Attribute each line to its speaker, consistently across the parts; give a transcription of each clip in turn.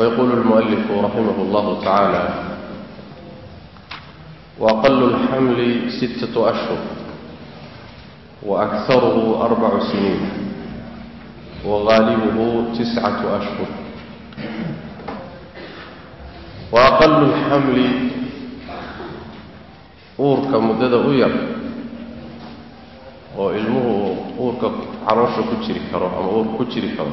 Speaker 1: ويقول المؤلف رحمه الله تعالى وأقل الحمل ستة أشهر وأكثره أربع سنين وغالبه تسعة أشهر وأقل الحمل uurka muddada u yar oo ilmuhu uurka calooشha ku jiri karo ama uurka ku jiri karo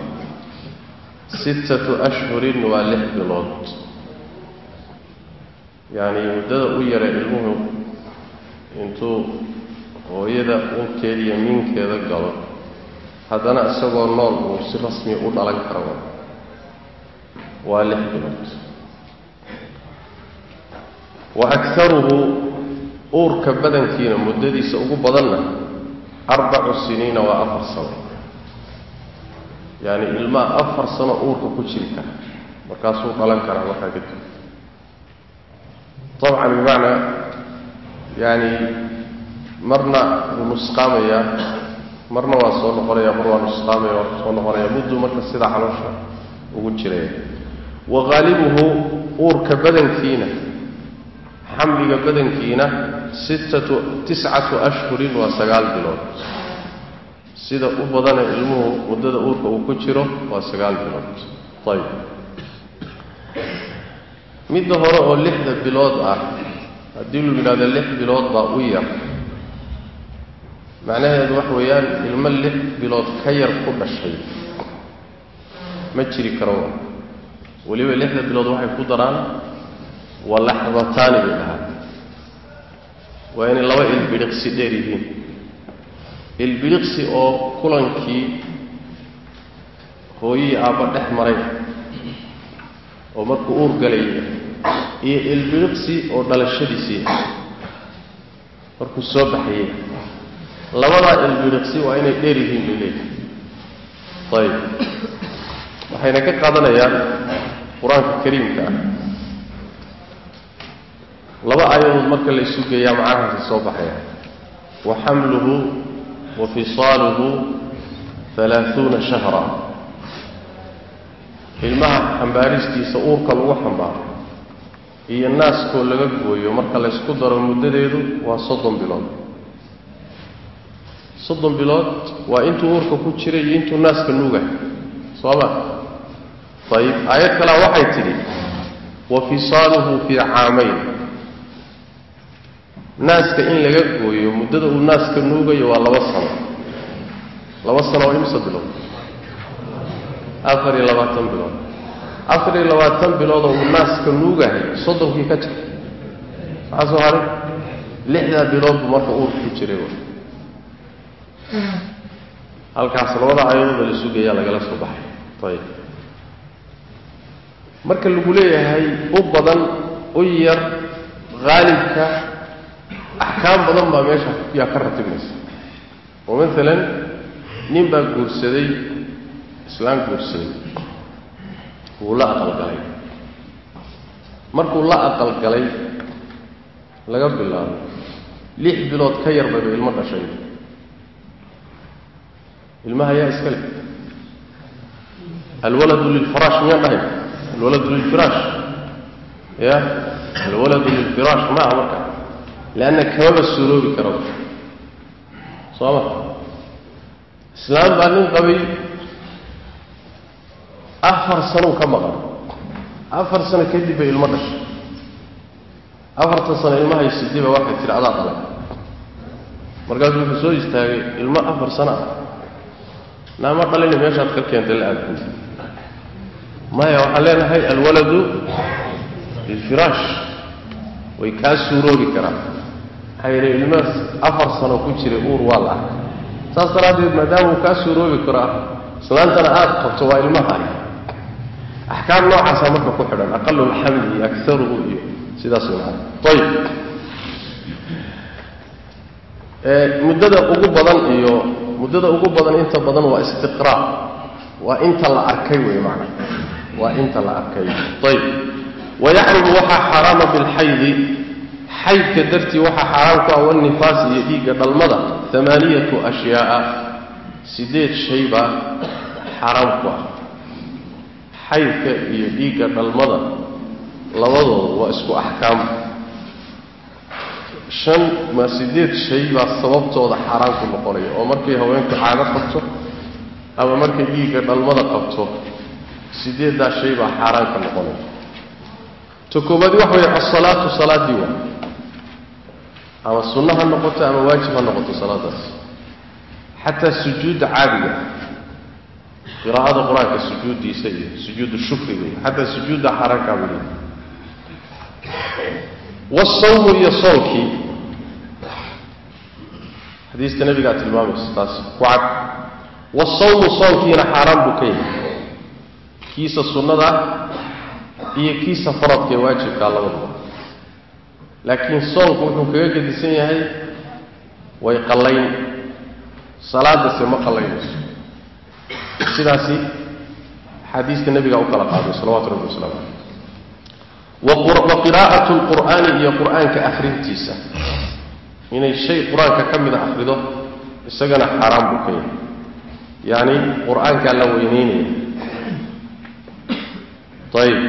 Speaker 1: sittatu ashhurin waa lix bilood. Yacni muddada u yara ilmuhu intuu hooyada unkeeda iyo miinkeeda galo haddana isagoo nool uu si rasmi u dhalan karo waa lix bilood. Wa akaruhu uurka badankiina muddadiisa ugu badanna arbacu siniina waa afar sano yacni ilmaha afar sano uurka ku jiri kara. Markaasuu dhalan karaa markaa kadib dabcan bimacnaa yaani marna wuu nusqaamayaa marna waa soo noqonaya mar waa nusqaamaya waa soo noqonaya mudduu marka sidaa caloosha ugu jiraya wa haalibuhu uurka badankiina xamliga badankiina sittatu tiscatu ashhurin waa sagaal bilood sida u badana ilmuhu muddada uurka uu ku jiro waa sagaal bilood. Ayib midda hore oo lixda bilood ah haddii lu yidhahdo lix bilood baa u yar. Macnaheedu wax weeyaan ilmo lix bilood ka yar ku dhashay. Ma jiri karo. Weliba lixda bilood waxay ku daraan waa laxdataani bay dhahaan waa inay laba ilbidhiqsi dheer yihiin ilbidhiqsi oo kulankii hooyihii aabba dhex maray oo markuu uur galaya iyo ilbidhiqsi oo dhalashadiisii markuu soo baxayay. Labadaa ilbidhiqsi waa inay dheer yihiin bay leeyihi ayib waxayna ka qaadanayaan qur'aanka kariimka. Ah laba aayadood marka la isu geeyaa macnahaasi soo baxaya. Wa xamluhu wa fisaaluhu halaaثuuna shahra ilmaha xambaaristiisa uurka lagu xambaaro iyo naaskoo laga gooyo marka la ysku daro muddadeedu waa soddon bilood. Soddon bilood waa intuu uurka ku jiray iyo intuu naaska nuuga. Soo ma? Ayib aayad kalea waxay tidhi wa fisaaluhu fii caamayn naaska in laga gooyo muddada uu naaska nuugayo waa laba sano. Laba sano waa imse bilood? Afar iyo labaatan bilood. Afar iyo labaatan biloodoo uu naaska nuugahay soddonkii ka jir maxaa soo haray? Lixdaa bilood buu marka uurka ku jiray halkaas labada ayadooda la sugayaa lagala soo baxay. Ayib marka lagu leeyahay u badan u yar haalibka axkaam badan baa meesha yaa ka ratibmaysa oo maalan nin baa guursaday islaan guursaday. Wuu la aqalgalay. Markuu la aqalgalay laga bilaabo. Lix bilood ka yar bayba ilmo dhashay. Ilmaha yaa iska le alwaladu lilfiraash miyaan dhahay? Alwaladu lilfiraash. Ya alwaladu lilfiraash maaha marka leanna kamaba suuroobi karo soo ma islaam baa nin qabay afar sanow ka maqan afar sano kadib bay ilmo dhashay afartan sano ilmahay sidiba waxay tiri adaa dhalay markaasuu wuxuu soo istaagay ilmo afar sano ah naama dhalina meeshaad ka keentay la aadguud maya waxaan leenahay alwaladu lilfiraash way kaa suuroobi karaan yeele ilmo afar sano ku jiray uur waa la arkay. Saas daraaddeed maadaama uu kaa suuroobi karo islaantana aada qabto waa ilmahaani axkaam noocaasaa marka ku xidhan aqalu lxamli iyo akaruhu iyo sidaas maa ayib muddada ugu badan iyo muddada ugu badan inta badan waa istiqraa. Waa inta la arkay wey maana waa inta la arkay. Ayib wayaxrumu waxaa xaaraama bilxaydi xaydka dartii waxaa xaaraam ku ah wanifaas iyo dhiigga dhalmada amaaniyatu ashyaaa sideed shay baa xaaraam ku ah. Xaydka iyo dhiigga dhalmada labadooda waa isku axkaam. Shan ma sideed shay baa sababtooda xaaraan ku noqonaya oo markay haweenku caago qabto ama markay dhiigga dhalmada qabto sideeddaa shay baa xaaraan ka noqonaya ta koobaadi waxa weeye asalaatu salaaddii waa ama sunno ha noqoto ama waajib ha noqoto salaadaas. Xataa sujuudda caadiga qiraa'ada qur'aanka sujuuddiisa iyo sujuudu shukriga iyo xataa sujuudda xaaraankaaba leeyahy wasawmu iyo soonkii xadiista nabigaa tilmaamaysa taas ku cad wasawmu soonkiina xaaraan buu ka yahay kiisa sunnada iyo kiisa faradka ee waajibkaa labadaba laakiin soonku wuxuu kaga gedisan yahay way qallayn. Salaadase ma qallaynayso sidaasi axaadiista nabigaa u kala qaaday salawatu rabbi wasalaamu caleyh wa qiraa'atu lqur'aani iyo qur'aanka akhrintiisa. Inay shay qur'aanka ka mida akhrido isagana xaaraan buu ka yahay. Yacni qur'aankaa la weyneynaya ayib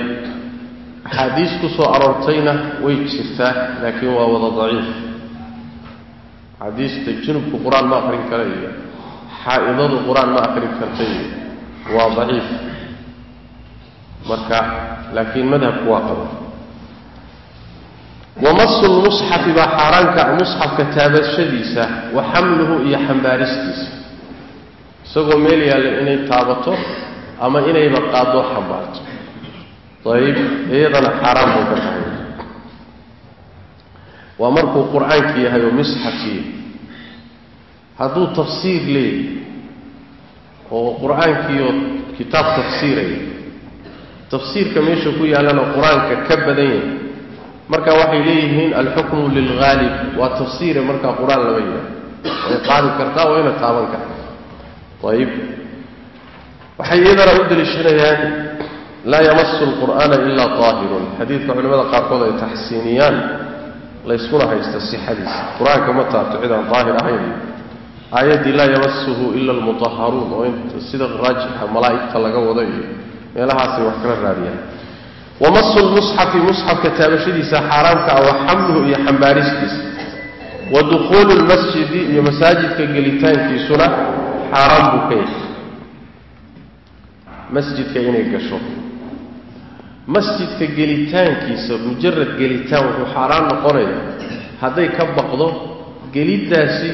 Speaker 1: axaadiis ku soo aroortayna way jirtaa laakiin waa wada daciif. Axaadiista junubku qur'aan ma akrin kara iyo xaa'idadu qur'aan ma akrin karta iyo waa daciif. Marka laakiin madhabku waa qaba wamasu lmusxafi baa xaaraanka musxafka taabashadiisa wa xamluhu iyo xambaaristiisa. Isagoo meel yaalla inay taabato ama inayba qaadoo xambaarto ayib iyadana xaaraan buu ka tahay waa markuu qur'aanki yahay oo misxafkii hadduu tafsiir leeyahy oo qur'aankiioo kitaab tafsiiraya tafsiirka meesha ku yaallana qur'aanka ka badan yahay. Marka waxay leeyihiin alxukmu lilghaalib waa tafsiire markaa qur'aan lama yahay way qaadi kartaa wayna taaban kartaa. Ayib. Waxay iyadana u daliishanayaan laa yamasu lqur'aana ilaa daahirun xadiidka culimmada qaarkood ay taxsiiniyaan layskuna haysta sixadiisa qur'aanka ma taabto cidaan daahir ahayn. Aayaddii laa yamasuhu ila almutaharuun oo sida raajixa malaa'igta laga wado iyo meelahaasay wax kala raadiyaan. Wamasu lmusxafi musxafka taabashadiisa xaaraamka ah wa xamluhu iyo xambaaristiisa. Wa dukhuulu lmasjidi iyo masaajidka gelitaankiisuna xaaraan buu ka yahay. Masjidka inay gasho masjidka gelitaankiisa mujarad gelitaan wuxuu xaaraan noqonaya hadday ka baqdo geliddaasi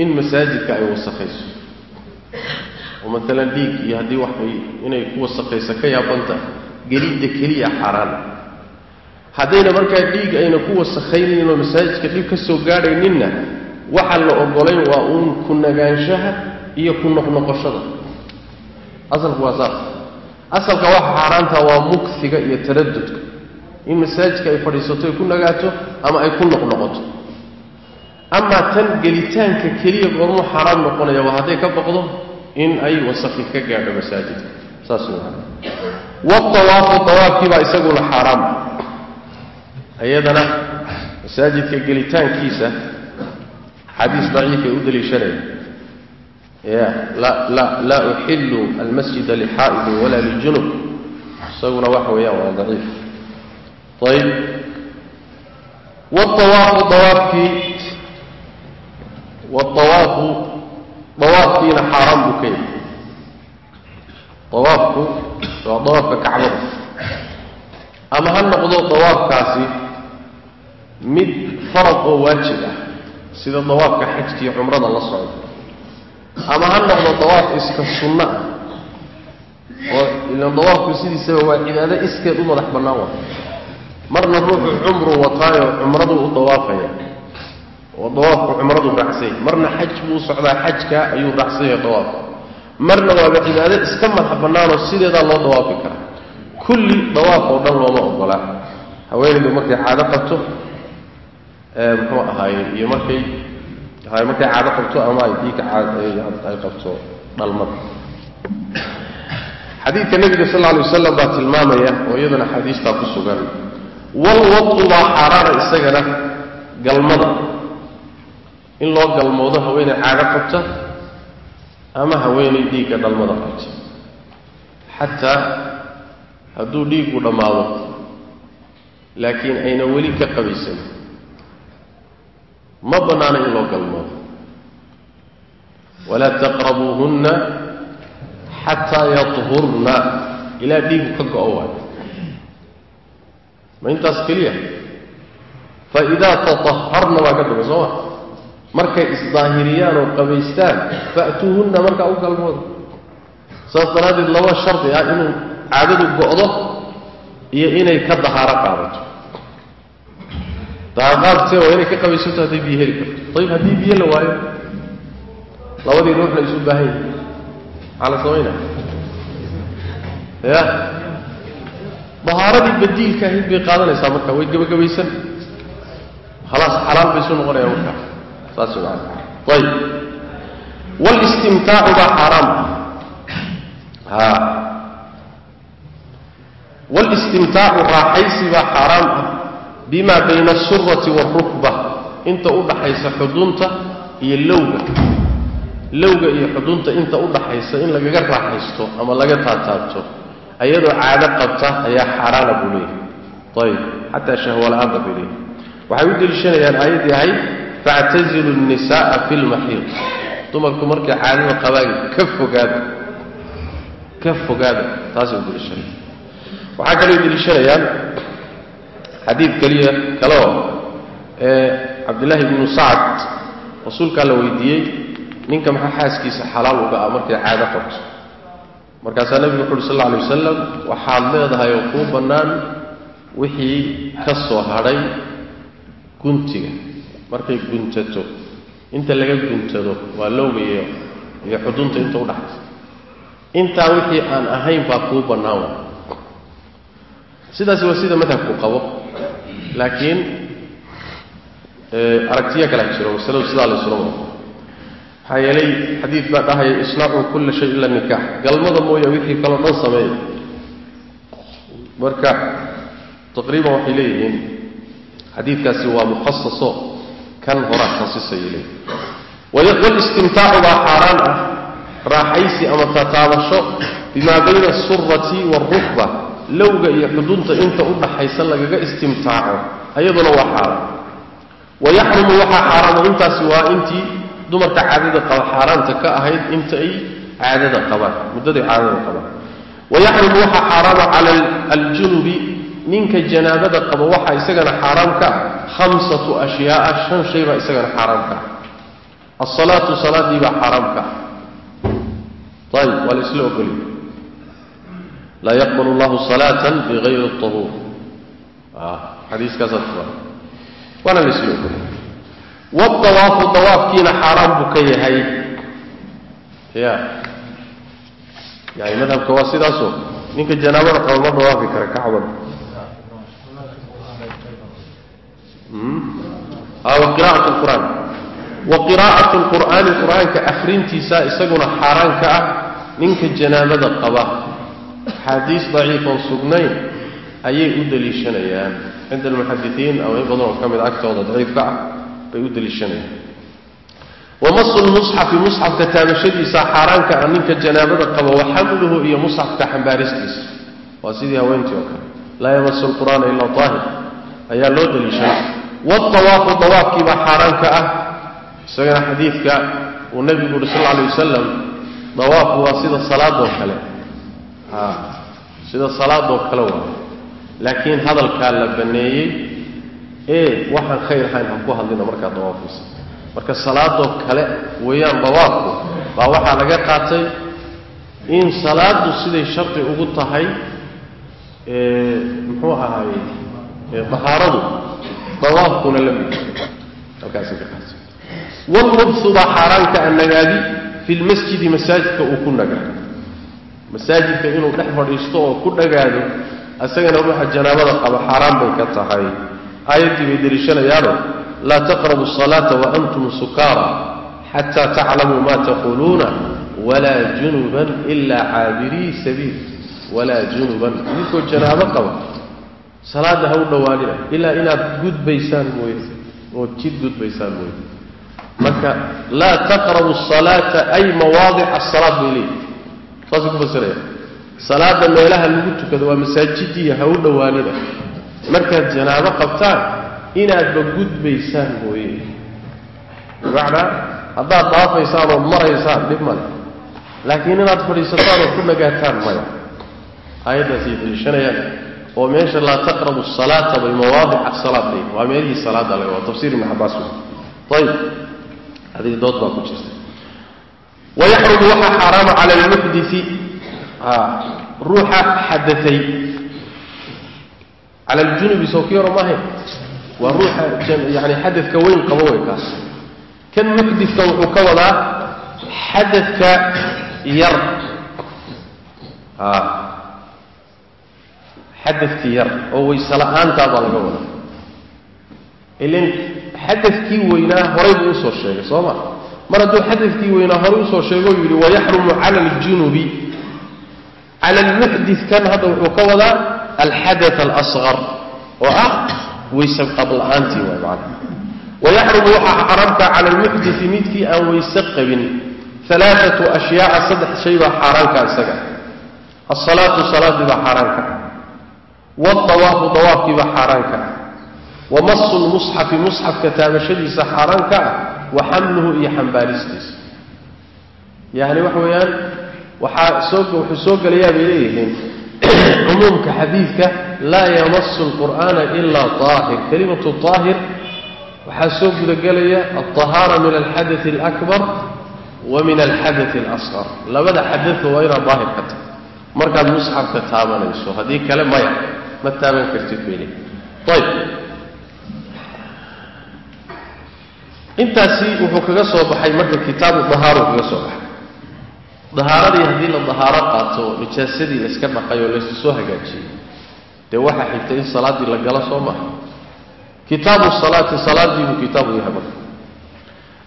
Speaker 1: in masaajidka ay wasakhayso oo maalan dhiig iyo haddii waxay inay ku wasakhayso ka yaabanta gelidda keliya xaaraana haddayna markaa dhiig ayna ku wasakhaynayn oo masaajidka dhib ka soo gaadhayninna waxaa la ogolayn waa uun ku nagaanshaha iyo ku noqnoqoshada. Asalku waa saas asalka waxa xaaraanta waa mugsiga iyo taradudka in masaajidka ay fadhiisato ay ku nagaato ama ay ku noqnoqoto. Amaa tan gelitaanka keliya goormuu xaaraam noqonaya waa hadday ka baqdo in ay wasakhi ka gaadho masaajidka. Saas wey waawaafu awaafkiibaa isaguna xaaraam. Iyadana masaajidka gelitaankiisa xadiis daciifay u daliishanaya. ya laa uxilu almasjida lixaa'idin walaa lijunub. Isaguna waxa weeyaan waa daciif. Ayb waawaafu awaafkii waawaafu dawaafkiina xaaraan buu ka yahay dawaafku waa dawaafka kacbada. Ama ha noqdo dawaafkaasi mid farad oo waajib ah sida dawaafka xajkiiyo cumrada la socda ama ha noqdo dawaaf iska sunno ah oo ilan dawaafku sidiisaba waa cibaado iskeed u madax bannaan wa marna ruuxu cumru wataayo cumraduu u dawaafaya. Oo dawaafku cumraduu raacsanya marna xaj buu socdaa xajka ayuu raacsanya dawaafka marna waaba cibaado iska madax bannaanoo sideedaa loo dawaafi karaa. Kulli dawaaf oo dhan looma ogolaa. Haweenaydu markay caado qabto muxuu ahaaye iyo markay markay caado qabto ama ay dhiigka ay qabto dhalmada xadiidka nebiga sal lla alay wasalam baa tilmaamaya oo iyadana xadiistaa ku sugan. Walwatu waa xaaraana isagana galmada. In loo galmoodo haweenay caado qabta ama haweenay dhiigga dhalmada qabta. Xataa hadduu dhiigu dhammaado laakiin ayna weli ka qabaysan ma bannaana in loo galmoodo. Walaa taqrabuuhunna xataa yahurna ilaa dhiigu ka go-o waayo ma intaas keliya? Fa idaa tataharna waa ka daba soo ma? Markay isdaahiriyaan oo qabaystaan fa'tuuhunna markaa u galmooda saas daraaddeed laba shardi ah inuu caadadu go'do iyo inay ka dahaaro qaadato dahaaqaadse waa inay ka qabaysato hadday biyo heli karto. Ayib haddii biyo la waayo labadii ruuxna isu baahan maxaa la samaynaya ya dahaaradii badiilka ahayd bay qaadanaysaa marka way gebagabaysan khalaas xalaal bay isu noqonaya markaa saas maana ayib walistimtaacu baa xaaraam. Ha walistimtaacu raaxaysi baa xaaraam ah bima bayna asurati waalrukba inta u dhaxaysa xudunta iyo lowga. Lowga iyo xudunta inta u dhaxaysa in lagaga raaxaysto ama laga taataabto. Ayadoo caado qabta ayaa xaaraana buu leeyahay. Ayib xataa shahwala-aanba bay leeyahay waxay u deliishanayaan aayaddii ahayd factazilu nnisa'a fi lmaxiid dumarku markay caadada qabaan ka fogaada ka fogaada taasay u deliishanaya waxaa kaloo deliishanayaan xadiid keliya kaleo ee cabdillaahi ibnu sacad rasuulkaa la weydiiyey ninka maxaa xaaskiisa xalaal uga ah markay caado qabto? Markaasaa nebigu wuxu uhi sal alla alay wasalam waxaad leedahay oo kuu bannaan wixii ka soo hadhay guntiga. Markay guntato inta laga guntado waa lowga iyo iyo xudunta inta u dhaxaysa. Intaa wixii aan ahayn baa kuu bannaan wa sidaasi waa sida madhabku qabo laakiin aragtiyo kalea jiro masaladu sidaa la isula wado maxaa yeelay xadiid baa dhahaya isnacuu kulla shay ila nikaax galmada mooya wixii kaloo dhan sameeya marka taqriiban waxay leeyihiin xadiidkaasi waa mukhasaso kan horaa khasisayay leeyihiin walistimtaacu baa xaaraan ah raaxaysi ama tataabasho bimaa bayna asurati waalrukba lowga iyo xudunta inta u dhaxaysa lagaga istimtaaco ayaduna waa xaaraan. Wayaxrumu waxaa xaaraama intaasi waa intii dumarka caadada qaba xaaraanta ka ahayd inta ay caadada qabaan muddaday caadada qabaan. Wayaxrumu waxaa xaaraama cala aljunubi ninka janaabada qaba waxaa isagana xaaraam ka ah khamsatu ashyaaa shan shay baa isagana xaaraam ka ah. Asalaatu salaadii baa xaaraam ka ah. Ayib waa la isla ogoliy laa yaqbal llahu salaata bigayri ahuur xadiiskaasaa tua waana la isla ogoliy waawaafu dawaafkiina xaaraan buu ka yahay ya yani madhabka waa sidaasoo ninka janaabada qaba ma dawaafi kara kacbada wa qira'at lqur'aan wa qiraa'at lqur'aani qur'aanka akhrintiisa isaguna xaaraan ka ah ninka janaabada qaba axaadiis daciifon sugnayn ayay u deliishanayaan. Cinda almuxadisiin ama in badanoo ka mid agtooda daciifka ah bay u deliishanayaan. Wamasu lmusxafi musxafka taabashadiisa xaaraanka ah ninka janaabada qaba wa xamluhu iyo musxafka xambaaristiisa. Waa sidii haweentii oo kale. Laa yamasu lqur'aana ila aahir ayaa loo deliishanay. Waawaafu dawaafkiibaa xaaraanka ah. Isagana xadiidka uu nebigu uhi sal alay wasalam dawaafku waa sida salaadoo kale sida salaadoo kale waa. Laakiin hadalkaa la baneeyey ee waxaan khayr ahayn ha ku hadlina markaa dawaafaysa marka salaadoo kale weeyaan dawaafku baa waxaa laga qaatay in salaadu siday shardi ugu tahay muxuu ahaay dahaaradu dawaafkuna la mid halkaasi ka qaatay. Wlmubsu baa xaaraanka a nagaadi masaajidka uu ku nagaado masaajidka inuu dhex fadhiisto oo ku dhagaado isagana ruuxa janaabada qaba xaaraan bay ka tahay. Aayaddii bay deliishanayaano laa taqrabu asalaata waantum sukaara xataa taclamuu ma taquuluuna walaa junuban ilaa caabirii sabiil. Walaa junuban. Idinkoo janaabo qaba salaadda ha u dhowaanina ilaa inaad gudbaysaan mooye ood jid gudbaysaan mooye. Marka laa taqrabu asalaata ay mawaadic asalaat bay leeyihi saasay ku fasiraya salaada meelaha lagu tukado waa masaajidiya ha u dhowaanida markaad janaabo qabtaan inaadba gudbaysaan mooye. Bimacnaa haddaad daafaysaan oo maraysaan dhib male laakiin inaad fadhiisataan oo ku nagaataan maya aayaddaasay daliishanayaan oo meesha laa taqrabu salaata bay mawaadica salaad leeyihiin waa meelihii salaada laga waa tafsir ibn cabaas ayib adiga dood baa ku jirta wayaxrumu waxaa xaaraama cala almuxdii ruuxa xadaay cala aljunubi soo maahayn waa ruuxa yani xadadka weyn qabo wey kaas kan muxdika wuxuu ka wadaa xadadka yar xadadkii yar oo wayse la'aantaa baa laga wadaa ilan xadadkii weynaa horay buu u soo sheegay soo ma mar hadduu xadadkii weynaa horay u soo sheegay oo yidhi wayaxrumu cala aljunubi. Cala almuxdit kan hadda wuxuu ka wadaa alxadath alasqar oo ah wayse qabla-aantii waay macana wayaxrumu waxaa xaramta cala almuxditi midkii aan wayse qabin. Alaaatu ashyaaa saddex shay baa xaaraanka isaga. Asalaatu salaadii baa xaaraanka waawaafu dawaafkiibaa xaaraanka wa masu lmusxafi musxafka taabashadiisa xaaraanka ah wa xamluhu iyo xambaaristiisa yani waxa weeyaan waxaa soo wuxuu soo gelayaa bay leeyihiin cumuumka xadiidka laa yamasu lqur'aana ilaa aahir kelimatu aahir waxaa soo gudagelaya alطahaara min alxadai alakbar wa min alxadai alasqar labada xadadka waa inaad daahir tahay. Markaad musxafka taabanayso haddii kale maya ma taaban kartid bay leeyihiin intaasi wuxuu kaga soo baxay marka kitaabu dahaaru kaga soo baxay. Dahaaradii haddii la dahaaro qaato nijaasadii layska dhaqay oo laysu soo hagaajiyey dee waxaa xigtay in salaaddii la galo soo maha kitaabu salaati salaadii buu kitaabu yahay marka.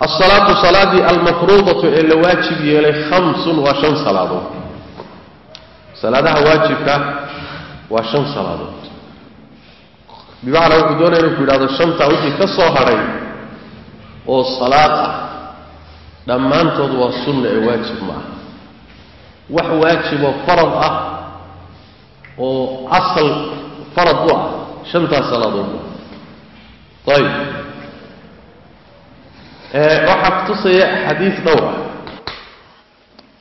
Speaker 1: Asalaatu salaadii almafruudatu ee la waajib yeelay khamsun waa shan salaadood. Salaadaha waajibka waa shan salaadood. Bimacnaa wuxuu doonaya inuu ku yidhahdo shantaa wixii ka soo hadhay oo salaad ah dhammaantood waa sunna ee waajib ma ah wax waajiboo farad ah oo asal farad u ah shantaas salaadood ayib. Waxaa kutusaya xadiid dhowr ah.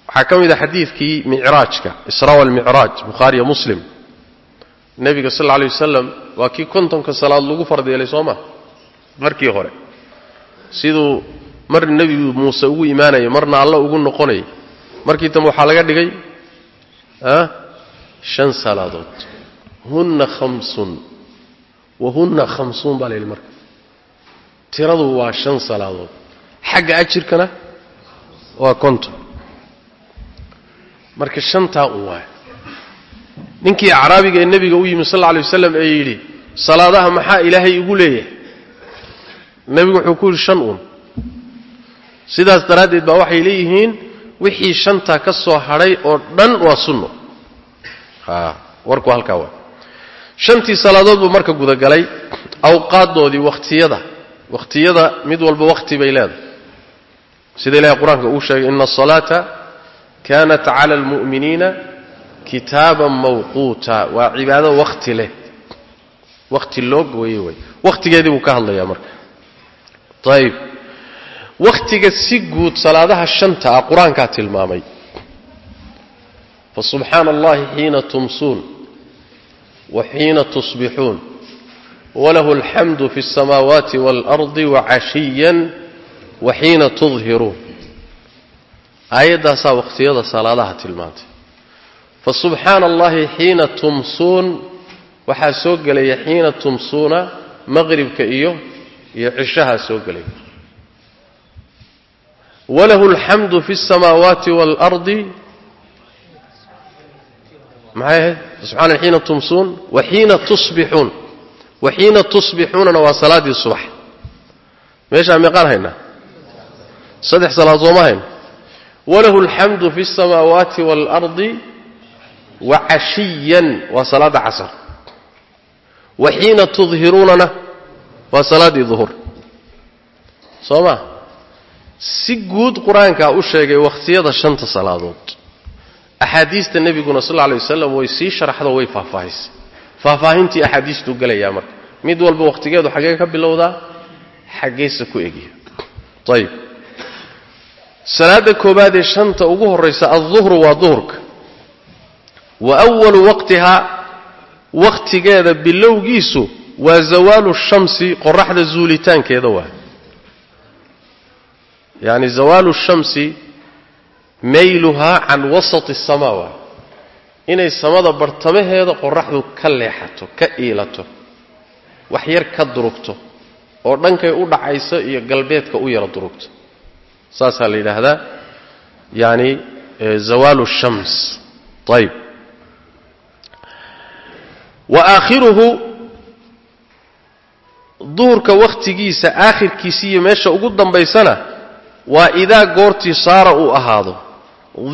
Speaker 1: Waxaa ka mid a xadiidkii micraajka israa walmicraaj bukhaariyo muslim. Nebiga sal alla alay wasalam waa kii kontonka salaad lagu fardeelay soo ma? Markii hore siduu mar nebi muuse ugu imaanayay marna alla ugu noqonayay markii dambe waxaa laga dhigay shan salaadood. Hunna khamsun. Wa hunna khamsuun baa la yidhi marka. Tiradu waa shan salaadood. Xagga ajirkana waa konton. Marka shantaa un waay ninkii acraabiga ee nebiga u yimi sal alla alay wasalam ee yidhi salaadaha maxaa ilaahay igu leeyahay nebigu wuxuu ku yidhi shan uun sidaas daraaddeed baa waxay leeyihiin wixii shantaa ka soo hadhay oo dhan waa sunno. Warku halkaa waa. Shantii salaadood buu marka gudagalay awqaaddoodii wakhtiyada wakhtiyada mid walba wakhti bay leedahay. Sida ilahay qur'aanka uu sheegay ina asalaata kaanat cala almu'miniina kitaaban mawquuta. Waa cibaado wakhti leh. Wakhti loo gooye wey wakhtigeedii buu ka hadlayaa marka ayib wakhtiga si guud salaadaha shanta ah qur'aankaa tilmaamay. Fasubxaana allahi xiina tumsuun wa xiina tusbixuun walahu alxamdu fi اsamaawaati waalardi wacashiyan wa xiina tudhiruun aayaddaasaa wakhtiyada salaadaha tilmaantay. Fasubxaana allahi xiina tumsuun waxaa soo gelaya xiina tumsuuna maqribka iyo iyo cishahaa soo gelaya walahu alxamdu fi اsamaawaati waalardi maxay ahayd? Subxana xiina tumsuun wa xiina tusbixuun. Wa xiina tusbixuunana waa salaaddii subax. Meeshaa meeqaan haynaa saddex salaad sooma hayno walahu alxamdu fi اsamaawaati waalardi wa cashiyan. Waa salaadda casar. Wa xiina tudhiruunana waa salaaddii duhur. Soo ma si guud qur'aankaa u sheegay wakhtiyada shanta salaadood. Axaadiista nebiguna sal lla alay wasalam way sii sharaxdo way faahfaahisay faahfaahintii axaadiistuu gelayaa marka. Mid walba wakhtigeedu xaggee ka bilowdaa xaggeesa ku egya ayib salaada koobaad ee shanta ugu horraysa alduhru waa duhurka. Wa awalu waqtihaa wakhtigeeda bilowgiisu waa zawaalu shamsi qoraxda zuulitaankeeda waa. Yacni zawaalu shamsi mayluhaa can wasati asamaa waa. Inay samada bartamaheeda qoraxdu ka leexato ka iilato wax yar ka durugto oo dhankay u dhacayso iyo galbeedka u yara durugto. Saasaa la yidhaahdaa yani zawaalu shams. Ayib wa aakhiruhu duhurka wakhtigiisa aakhirkiisa iyo meesha ugu dambaysana waa idaa goortii saara uu ahaado.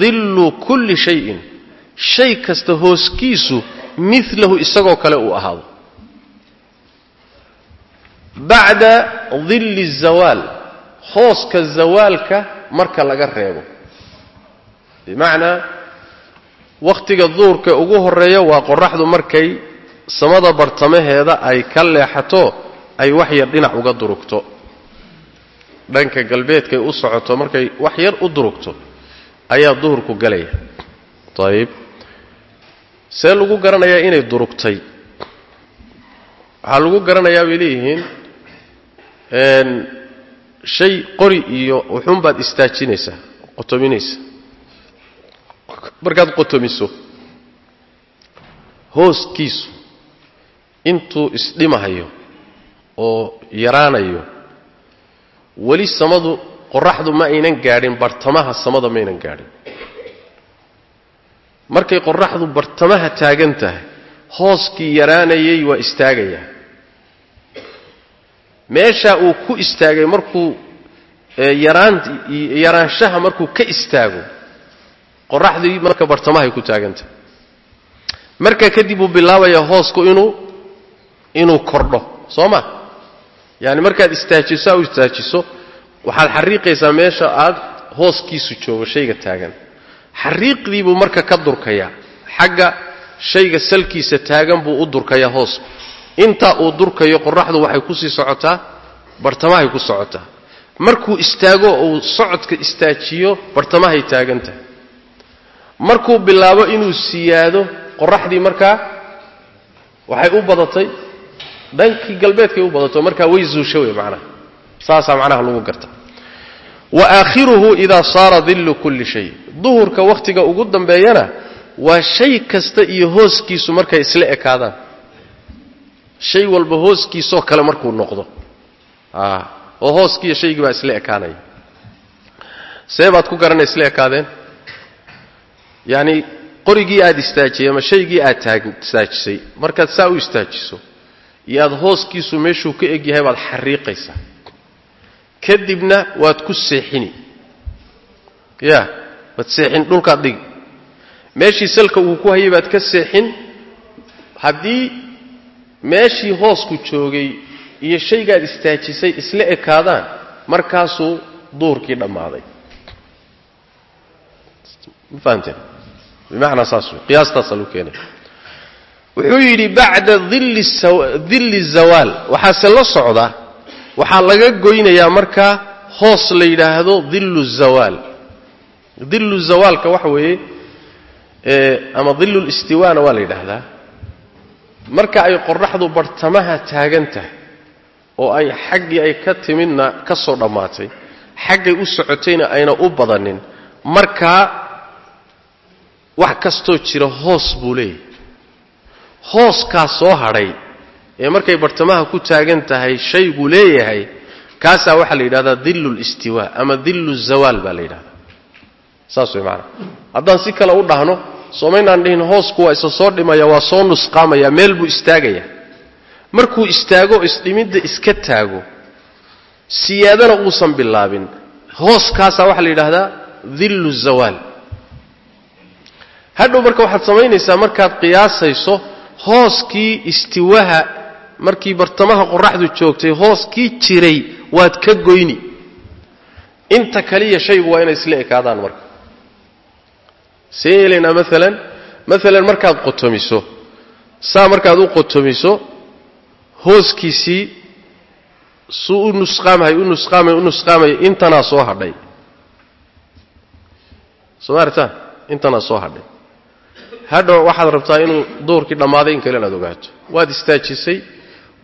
Speaker 1: Dillu kulli shayin. Shay kasta hooskiisu milahu isagoo kale uu ahaado. Bacda dilli zawaal. Hooska zawaalka marka laga reebo. Bimacnaa wakhtiga duhurka ugu horreeya waa qoraxdu markay samada bartamaheeda ay ka leexato ay wax yar dhinac uga durugto. Dhanka galbeedkay u socoto markay wax yar u durugto ayaa duhurku galaya. Ayib see lagu garanayaa inay durugtay. Waxaa lagu garanayaa bay leeyihiin shay qori iyo wuxuunbaad istaajinaysaa qotominaysa. Markaad qotomiso hooskiisu intuu isdhimahayo oo yaraanayo. Weli samadu qoraxdu ma aynan gaadhin bartamaha samada ma gaadhin. Markay qoraxdu bartamaha taagan tahay hooskii yaraanayay waa istaagayaa meeshaa uu ku istaagay markuu yaraan yaraanshaha markuu ka istaago qoraxdii marka bartamahay ku taagantahay marka kadib uu bilaabayaa hoosku inuu inuu kordho. Soo ma yaani markaad istaajiso u istaajiso waxaad xariiqaysaa meesha aad hooskiisu joogo shayga taagan. Xariiqdii buu marka ka durkayaa xagga shayga salkiisa taagan buu u durkayaa hoosku intaa uu durkayo qoraxdu waxay ku sii socotaa bartamahay ku socotaa. Markuu istaago uu socodka istaajiyo bartamahay taagan tahay. Markuu bilaabo inuu siyaado qoraxdii markaa waxay u badatay dhankii galbeedkay u badato markaa way zuusho wey macnaha. Saasaa macnaha lagu garta. Wa aakhiruhu idaa saara dillu kulli shay. Duhurka wakhtiga ugu dambeeyana waa shay kasta iyo hooskiisu markay isla ekaadaan. Shay walba hooskiisoo kale markuu noqdo. Oo hooskiiyo shaygii baa isla ekaanaya. See baad ku garanay isla ekaadeen? Yacani qorigii aad istaajiyey ama shaygii aad istaajisay? Markaad saa u istaajiso iyo aad hooskiisu meeshuu ka egyahay baad xariiqaysaa. Kadibna waad ku seexini. Ya waad seexin dhulkaad dhigi. Meeshii salka uu ku hayay baad ka seexin. Haddii meeshii hoosku joogay iyo shaygaad istaajisay isla ekaadaan markaasuu duurkii dhammaaday. Ma fahamteen? Bimacnaa saas wey qiyaastaasaa lagu keenaya wuxuu yidhi bacda dilli zawaal. Waxaase la socda waxaa laga goynayaa markaa hoos la yidhaahdo dillu zawaal. Dillu zawaalka waxa weeye ama dillu listiwaana waa la yidhaahdaa. Marka ay qoraxdu bartamaha taagan tahay oo ay xaggii ay ka timidna ka soo dhammaatay xaggay u socotayna ayna u badanin markaa wax kastoo jira hoos buu leeyahay hooskaa soo hadhay ee markay bartamaha ku taagan tahay shayguu leeyahay kaasaa waxaa la yidhahdaa dillu listiwaa ama dillu zawaal baa la yidhahdaa. Saas way macanaa haddaan si kale u dhahno soomaynaan dhihin hoosku waa isa soo dhimaya waa soo nusqaamaya meel buu istaagaya. Markuu istaago isdhimidda iska taago siyaadana uusan bilaabin. Hooskaasaa waxaa la yidhaahdaa dillu zawaal. Hadhow marka waxaad samaynaysaa markaad qiyaasayso hooskii istiwaha markii bartamaha qoraxdu joogtay hooskii jiray waad ka goyni. Inta kaliya shaygu waa inay isla ekaadaan marka. See maalan maalan markaad qotomiso saa markaad u qotomiso hooskiisii suu u nusqaamhay u nusqaamay u nusqaamaya intanaa soo hadhay. Soo ma aragtaan? Intanaa soo hadhay hadhow waxaad rabtaa inuu duhurkii dhammaaday in kale inaad ogaato. Waad istaajisay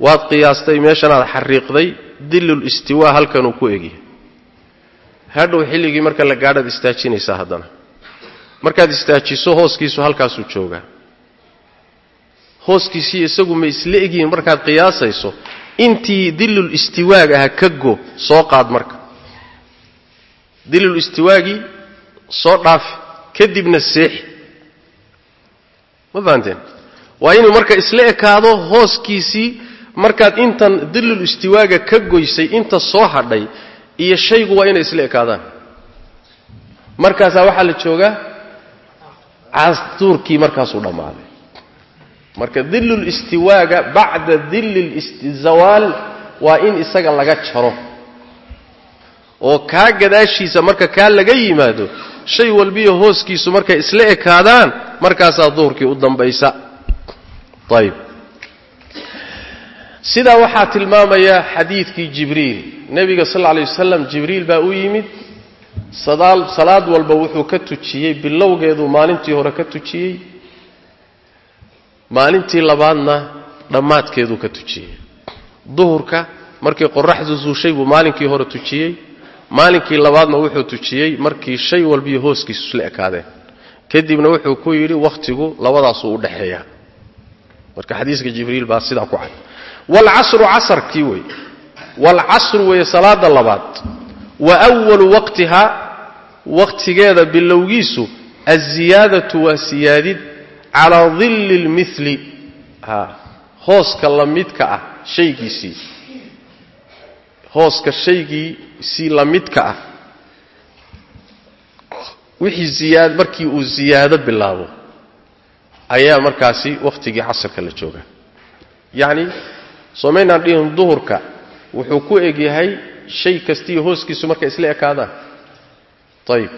Speaker 1: waad qiyaastay meeshanaad xariiqday dilul istiwaa halkanuu ku egyahay hadhow xilligii marka la gaadhaad istaajinaysaa haddana. Markaad istaajiso hooskiisu halkaasuu joogaa. Hooskiisii isagu ma isla egyihiin markaad qiyaasayso intii dilul istiwaag aha ka go soo qaad marka. Dilul istiwaagii soo dhaafi kadibna seexi ma fahanteen? Waa inuu marka isla ekaado hooskiisii markaad intan dilul istiwaaga ka goysay inta soo hadhay iyo shaygu waa inay isla ekaadaan. Markaasaa waxaa la joogaa casduurkii markaasuu dhammaaday. Marka dilul istiwaaga bacda dilil zawaal waa in isaga laga jaro. Oo kaa gadaashiisa marka kaa laga yimaado shay walbiyo hooskiisu markay isla ekaadaan markaasaa duhurkii u dambaysa. Ayib sidaa waxaa tilmaamaya xadiidkii jibriil. Nebiga sal alay wasalam jibriil baa u yimid. Salaad walba wuxuu ka tujiyey bilowgeeduu maalintii hore ka tujiyey. Maalintii labaadna dhammaadkeeduu ka tujiyey. Duhurka markii qoraxdu suushay buu maalinkii hore tujiyey maalinkii labaadna wuxuu tujiyey markii shay walbiyo hooskiisu isla ekaadeen kadibna wuxuu ku yidhi wakhtigu labadaasuu u dhexeeya marka xadiiska jibriil baa sidaa ku cad. Waalcasru casarkii wey waalcasru weeye salaada labaad. Wa walu waqtiha waqtigeeda bilowgiisu aziyaadatu waa siyaadid calaa dilli lmili hooska la midka ah shaygiisii hooska shaygiisii la midka ah. Wixii ziyaad markii uu ziyaado bilaabo ayaa markaasi wakhtigii casarka la joogaa yacni soomaynaan dhihin duhurka wuxuu ku egyahay shay kastiiyo hooskiisu markay isla ekaadaan. Ayib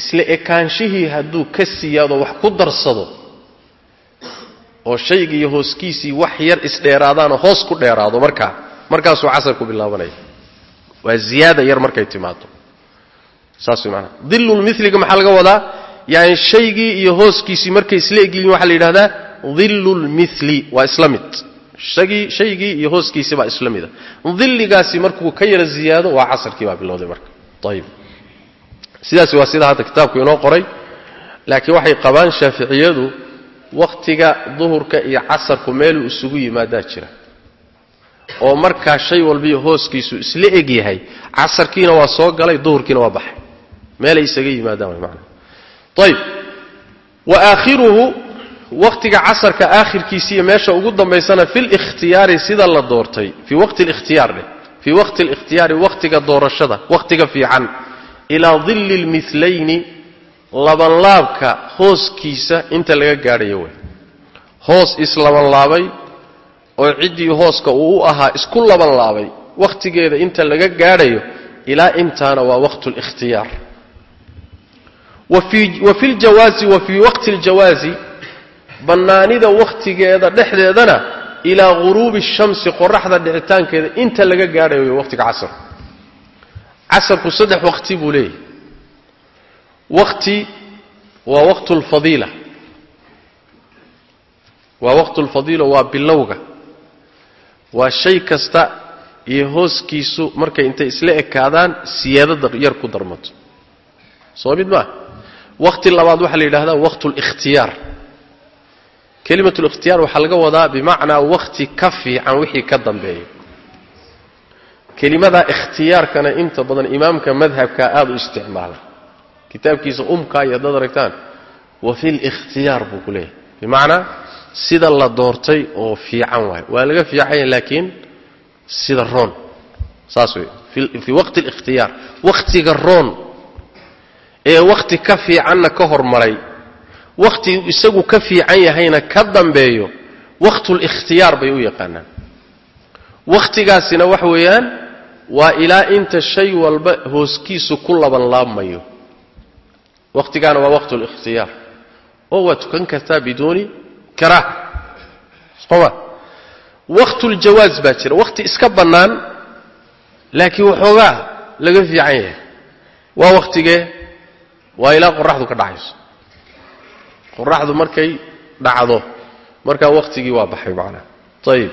Speaker 1: isla ekaanshihii hadduu ka siyaado wax ku darsado oo shaygiiyo hooskiisii wax yar isdheeraadaanoo hoos ku dheeraado markaa markaasuu casar ku bilaabanaya waa ziyaada yar markay timaado saas way maanaa dillulmiliga maxaa laga wadaa? Yani shaygii iyo hooskiisii markay isla egyihiin waxaa la yidhahdaa dillulmili waa isla mid. Shaygii iyo hooskiisii baa isla mida. Dilligaasi markuu ka yara ziyaado waa casarkii baa bilowday marka. Ayib sidaasi waa sida hadda kitaabku inoo qoray. Laakiin waxay qabaan shaaficiyadu wakhtiga duhurka iyo casarku meeluu isugu yimaadaa jira oo markaa shay walbiyo hooskiisu isla eg yahay casarkiina waa soo galay duhurkiina waa baxay. Meelay isaga yimaadaan ayib wa aakhiruhu wakhtiga casarka aakhirkiisiiyo meesha ugu dambaysana fi likhtiyaari sida la doortay. Fii waqti likhtiyaar dheh. Fii waqti alikhtiyaari wakhtiga doorashada wakhtiga fiican. Ilaa dilli lmilayni labanlaabka hooskiisa inta laga gaadhayo wey hoos islabanlaabay oo ciddii hooska uu u ahaa isku labanlaabay wakhtigeeda inta laga gaadhayo ilaa intaana waa waqtu likhtiyaar wa fi ljawaazi wa fii waqti ljawaazi bannaanida wakhtigeeda dhexdeedana ilaa ghuruubi shamsi qoraxda dhicitaankeeda inta laga gaadhayo waqtiga casarku casarku saddex waqti buu leeyahay. Waqti waa waqtu lfadiila waa waqtu lfadiila waa bilowga waa shay kasta iyo hooskiisu markay intay isla ekaadaan siyaadada yar ku darmato. Soo mid maa waqti labaad waxaa la yidhahdaa waqtu likhtiyaar kelimat likhtiyaar waxaa laga wadaa bimacnaa wakhti ka fiican wixii ka dambeeya. Kelimadaa ikhtiyaarkana inta badan imaamka madhabka aada u isticmaala. Kitaabkiisa umkaa iyo haddaad aragtaan wa fi likhtiyaar buu ku leeyahay. Bimacnaa sida la doortay oo fiican waayo waa laga fiicanya laakiin sida roon. Saas wey fii waqti alikhtiyaar. Wakhtiga roon ee wakhti ka fiicanna ka hormaray wakhti isagu ka fiican yahayna ka dambeeyo wakhtulikhtiyaar bay u yaqaanaan. Wakhtigaasina wax weeyaan waa ilaa inta shay walba hooskiisu ku laban laabmayo. Wakhtigaana waa waqtu likhtiyaar oo waa tukan kartaa biduuni karaaha sooma waktuljawaaz baa jira. Wakhti iska bannaan laakiin waxoogaa laga fiican yahay. Waa wakhtigee waa ilaa qoraxdu ka dhacayso. Qoraxdu markay dhacdo markaa wakhtigii waa baxay macnaha ayib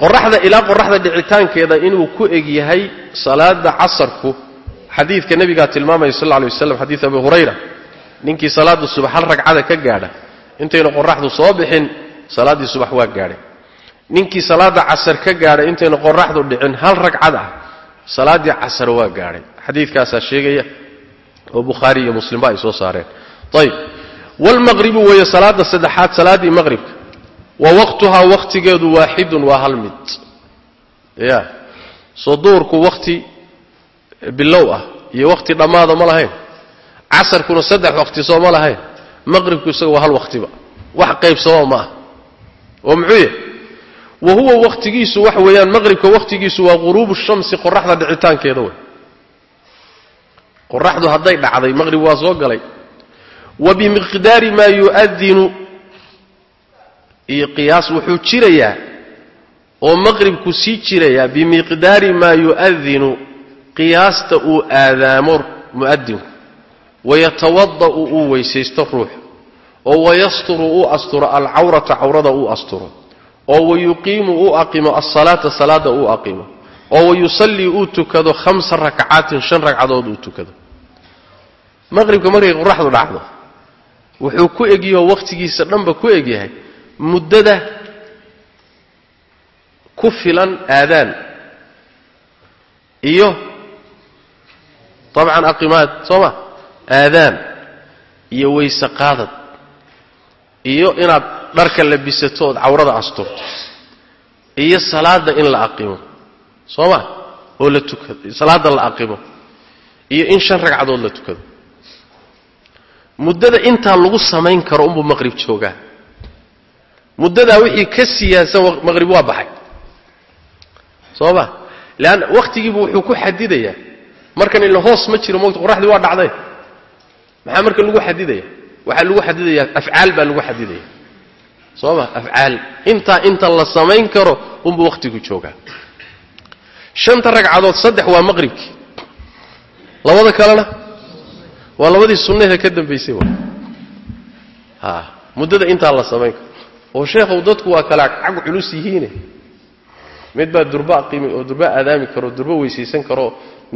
Speaker 1: qoraxda ilaa qoraxda dhicitaankeeda inuu ku eg yahay salaada casarku xadiidka nebigaa tilmaamaya sal lla alay waslam xadiid abi hurayra. Ninkii salaada subax hal ragcada ka gaadha intayna qoraxdu soo bixin salaaddii subax waa gaadhay. Ninkii salaada casar ka gaadhay intayna qoraxdu dhicin hal ragcad ah salaaddii casar waa gaadhay. Xadiidkaasaa sheegaya oo bukhaari iyo muslimba ay soo saareen. Ayib wlmaqribu weeye salaada saddexaad salaaddii maqribka wa waqtuhaa wakhtigeedu waaxidun waa hal mid. Ya soo duurku wakhti bilow ah iyo wakhti dhammaada ma lahayn. Casarkuna saddex wakhti soo ma lahayn maqribku isaga waa hal wakhtiba wax qaybsamo ma ah oo muxuu yahy wa huwa wakhtigiisu waxa weeyaan maqribka wakhtigiisu waa quruubu shamsi qoraxda dhicitaankeeda wey qoraxdu hadday dhacday maqrib waa soo galay. Wa bimiqdaari maa yu'adinu iyo qiyaas wuxuu jirayaa oo maqribku sii jirayaa bimiqdaari maa yu'adinu qiyaasta uu aadaamo mu'adinku wayatawada'u uu weysaysto ruux. oo wayasturu uu asturo alcawrata cawrada uu asturo oo wayuqiimu uu aqimo alsalaata salaada uu aqimo oo wayusallii uu tukado hamsa rakcaatin shan ragcadood uu tukado maqribka markay qoraxdu dhacdo wuxuu ku egyaho wakhtigiisa dhanba ku egyahay muddada ku filan aadaan iyo dabcan aqimaad soo ma aadaan iyo weyse qaadad iyo inaad dharka labisato ood cawrada asturto iyo salaadda in la aqimo soo ma oo la tukado salaadda la aqimo iyo in shan ragcadood la tukado. Muddada intaa lagu samayn karo unbuu maqrib joogaa. Muddadaa wixii ka siyaasan maqrib waa baxay. Soo ma leanna wakhtigiibu wuxuu ku xadidayaa markan ila hoos ma jiro mogta qoraxdii waa dhacday maxaa marka lagu xadidaya? Waxaa lagu xadidayaa afcaal baa lagu xadidaya. Soo ma afcaal. Intaa inta la samayn karo unbuu wakhtigu joogaa. Shanta ragcadood saddex waa maqribkii labada kalena? Waa labadii sunnaheeda ka dambaysay wa a muddada intaa la samayn karo. Oo sheekhow dadku waa kala cag culus yihiine. Mid baa durba aqimi oo durba aadaami karo durba weysaysan karo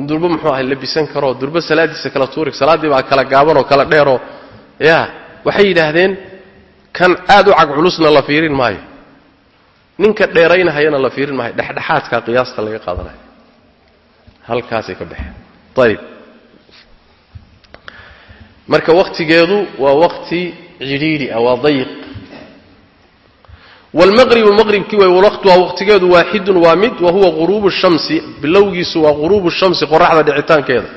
Speaker 1: durba muxuu ahay labisan karo durba salaadiisa kala tuuri salaaddii baa kala gaabanoo kala dheeroo. Ya waxay yidhaahdeen kan aad u cag culusna la fiirin maayo. Ninka dheeraynahayana la fiirin maayo. Dhexdhexaadka qiyaasta laga qaadanayo halkaasay ka baxeen. Ayib marka wakhtigeedu waa wakhti cidhiidhi ah waa dayiq wlmaqribu maqribkii way waqtuha waqtigeedu waaxidun waa mid wa huwa quruubu shamsi bilowgiisu waa quruubu shamsi qoraxda dhicitaankeeda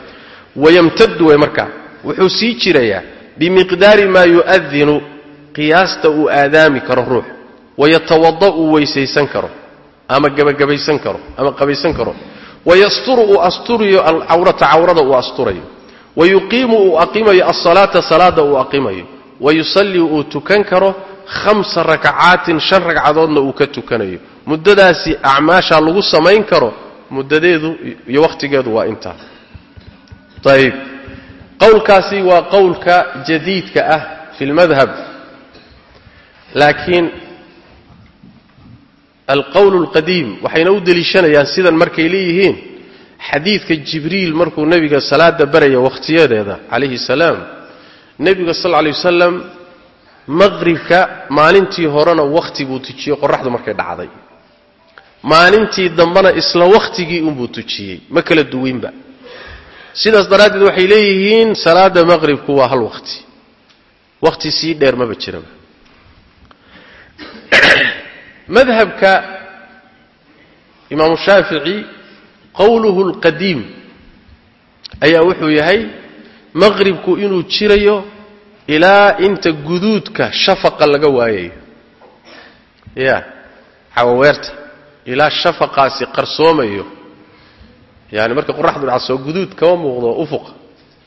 Speaker 1: wayamtadu way markaa wuxuu sii jirayaa bimiqdaari maa yu'adinu qiyaasta uu aadaami karo ruux wayatawada uu weysaysan karo ama gebagabaysan karo ama qabaysan karo wayasturu uu asturayo alcawrata cawrada uu asturayo wayuqiimu uu aqimayo alsalaata salaada uu aqimayo wayusallii uu tukan karo hamsa rakacaatin shan ragcadoodna uu ka tukanayo muddadaasi acmaasha lagu samayn karo muddadeedu iyo wakhtigeedu waa intaa ayib qowlkaasi waa qowlka jadiidka ah fi lmadhab laakiin alqowl اlqadiim waxayna u deliishanayaan sidan markay leeyihiin xadiidka jibriil markuu nebiga salaada baraya wakhtiyadeeda calayhi salaam nebiga sal lay wasalam maqribka maalintii horena wakhti buu tujiyey qoraxdu markay dhacday. Maalintii dambena isla wakhtigii unbuu tujiyey ma kala duwinba sidaas daraaddeed waxay leeyihiin salaada maqribku waa hal wakhti wakhti sii dheer maba jiraba. Madhabka imaamu shaafici qowluhu alqadiim ayaa wuxuu yahay maqribku inuu jirayo ilaa inta guduudka shafaqa laga waayayo. Ya cawaweerta. Ilaa shafaqaasi qarsoomayo. Yani marka qoraxdu dhacso guduud kama muuqdo ufuqa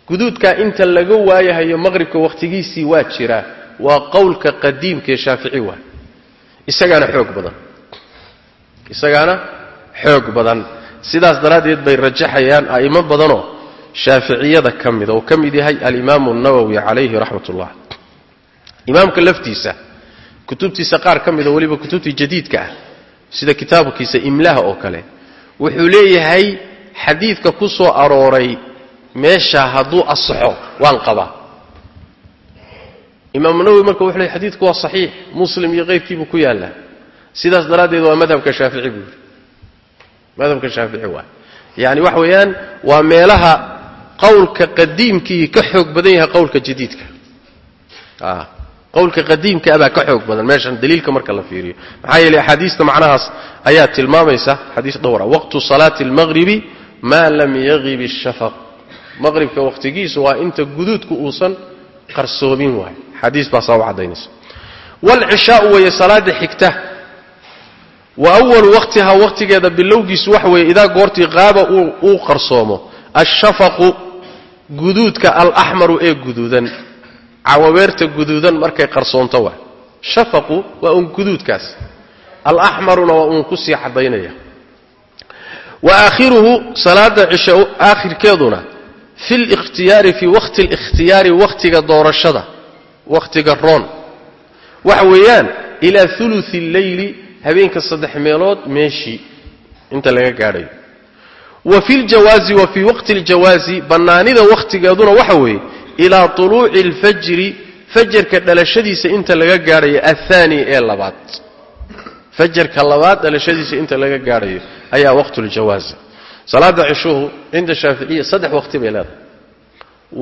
Speaker 1: guduudkaa inta laga waayahayo maqribka wakhtigiisii waa jiraa waa qowlka qadiimkaee shaafici waay isagaana xoog badan. Isagaana xoog badan. Sidaas daraaddeed bay rajaxayaan a'imo badanoo shaaficiyada ka mida oo ka mid yahay alimaamu nawowi calayhi raxmat ullah imaamka laftiisa kutubtiisa qaar ka mida weliba kutubtii jadiidka ah sida kitaabkiisa imlaha oo kale wuxuu leeyahay xadiidka ku soo arooray meesha hadduu asaxo waan qabaa. Imaamu nawowi marka wuxuu leey xadiidku waa saxiix muslim iyo keyrkiibuu ku yaallaa sidaas daraaddeed waa madhabka shaafici buu yidhi. Madhabka shaafici waay yacani waxa weeyaan waa meelaha qowlka qadiimkii ka xoog badan yahay qowlka jadiidka. Qowlka qadiimka abaa ka xoog badan. Meeshan daliilka marka la fiiriyo. Maxaa yeeley axaadiista macnahaas ayaa tilmaamaysa. Xadiis dhowra waqtu salaati almaqribi maa lam yagib ishafaq maqribka wakhtigiisu waa inta guduudku uusan qarsoomin waay xadiis baa saa u caddaynaysa waalcishaau weeye salaada xigta. Wa awalu waqtiha waqtigeeda bilowgiisu waxa weeye idaa goortii qaaba uu qarsoomo. Ashafaqu guduudka alaxmaru ee guduudan cawaweerta guduudan markay qarsoonto waa. Shafaqu waa uun guduudkaas. Alaxmaruna waa uun ku sii caddaynaya. Wa aakhiruhu salaada cisha aakhirkeeduna fi likhtiyaari fii waqti alikhtiyaari wakhtiga doorashada wakhtiga roon. Waxa weeyaan ilaa uluثi اlleyli habeenka saddex meelood meeshii. Inta laga gaadhayo wa fi ljawaazi wa fii waqti اljawaazi bannaanida wakhtigeeduna waxa weeye ilaa طuluuci اlfajri fajarka dhalashadiisa inta laga gaadhayo aلثaani ee labaad fajarka labaad dhalashadiisa inta laga gaadhayo ayaa waqt اljawaazi salaada cishuhu cinda shaaficiya saddex waqti bay leedahay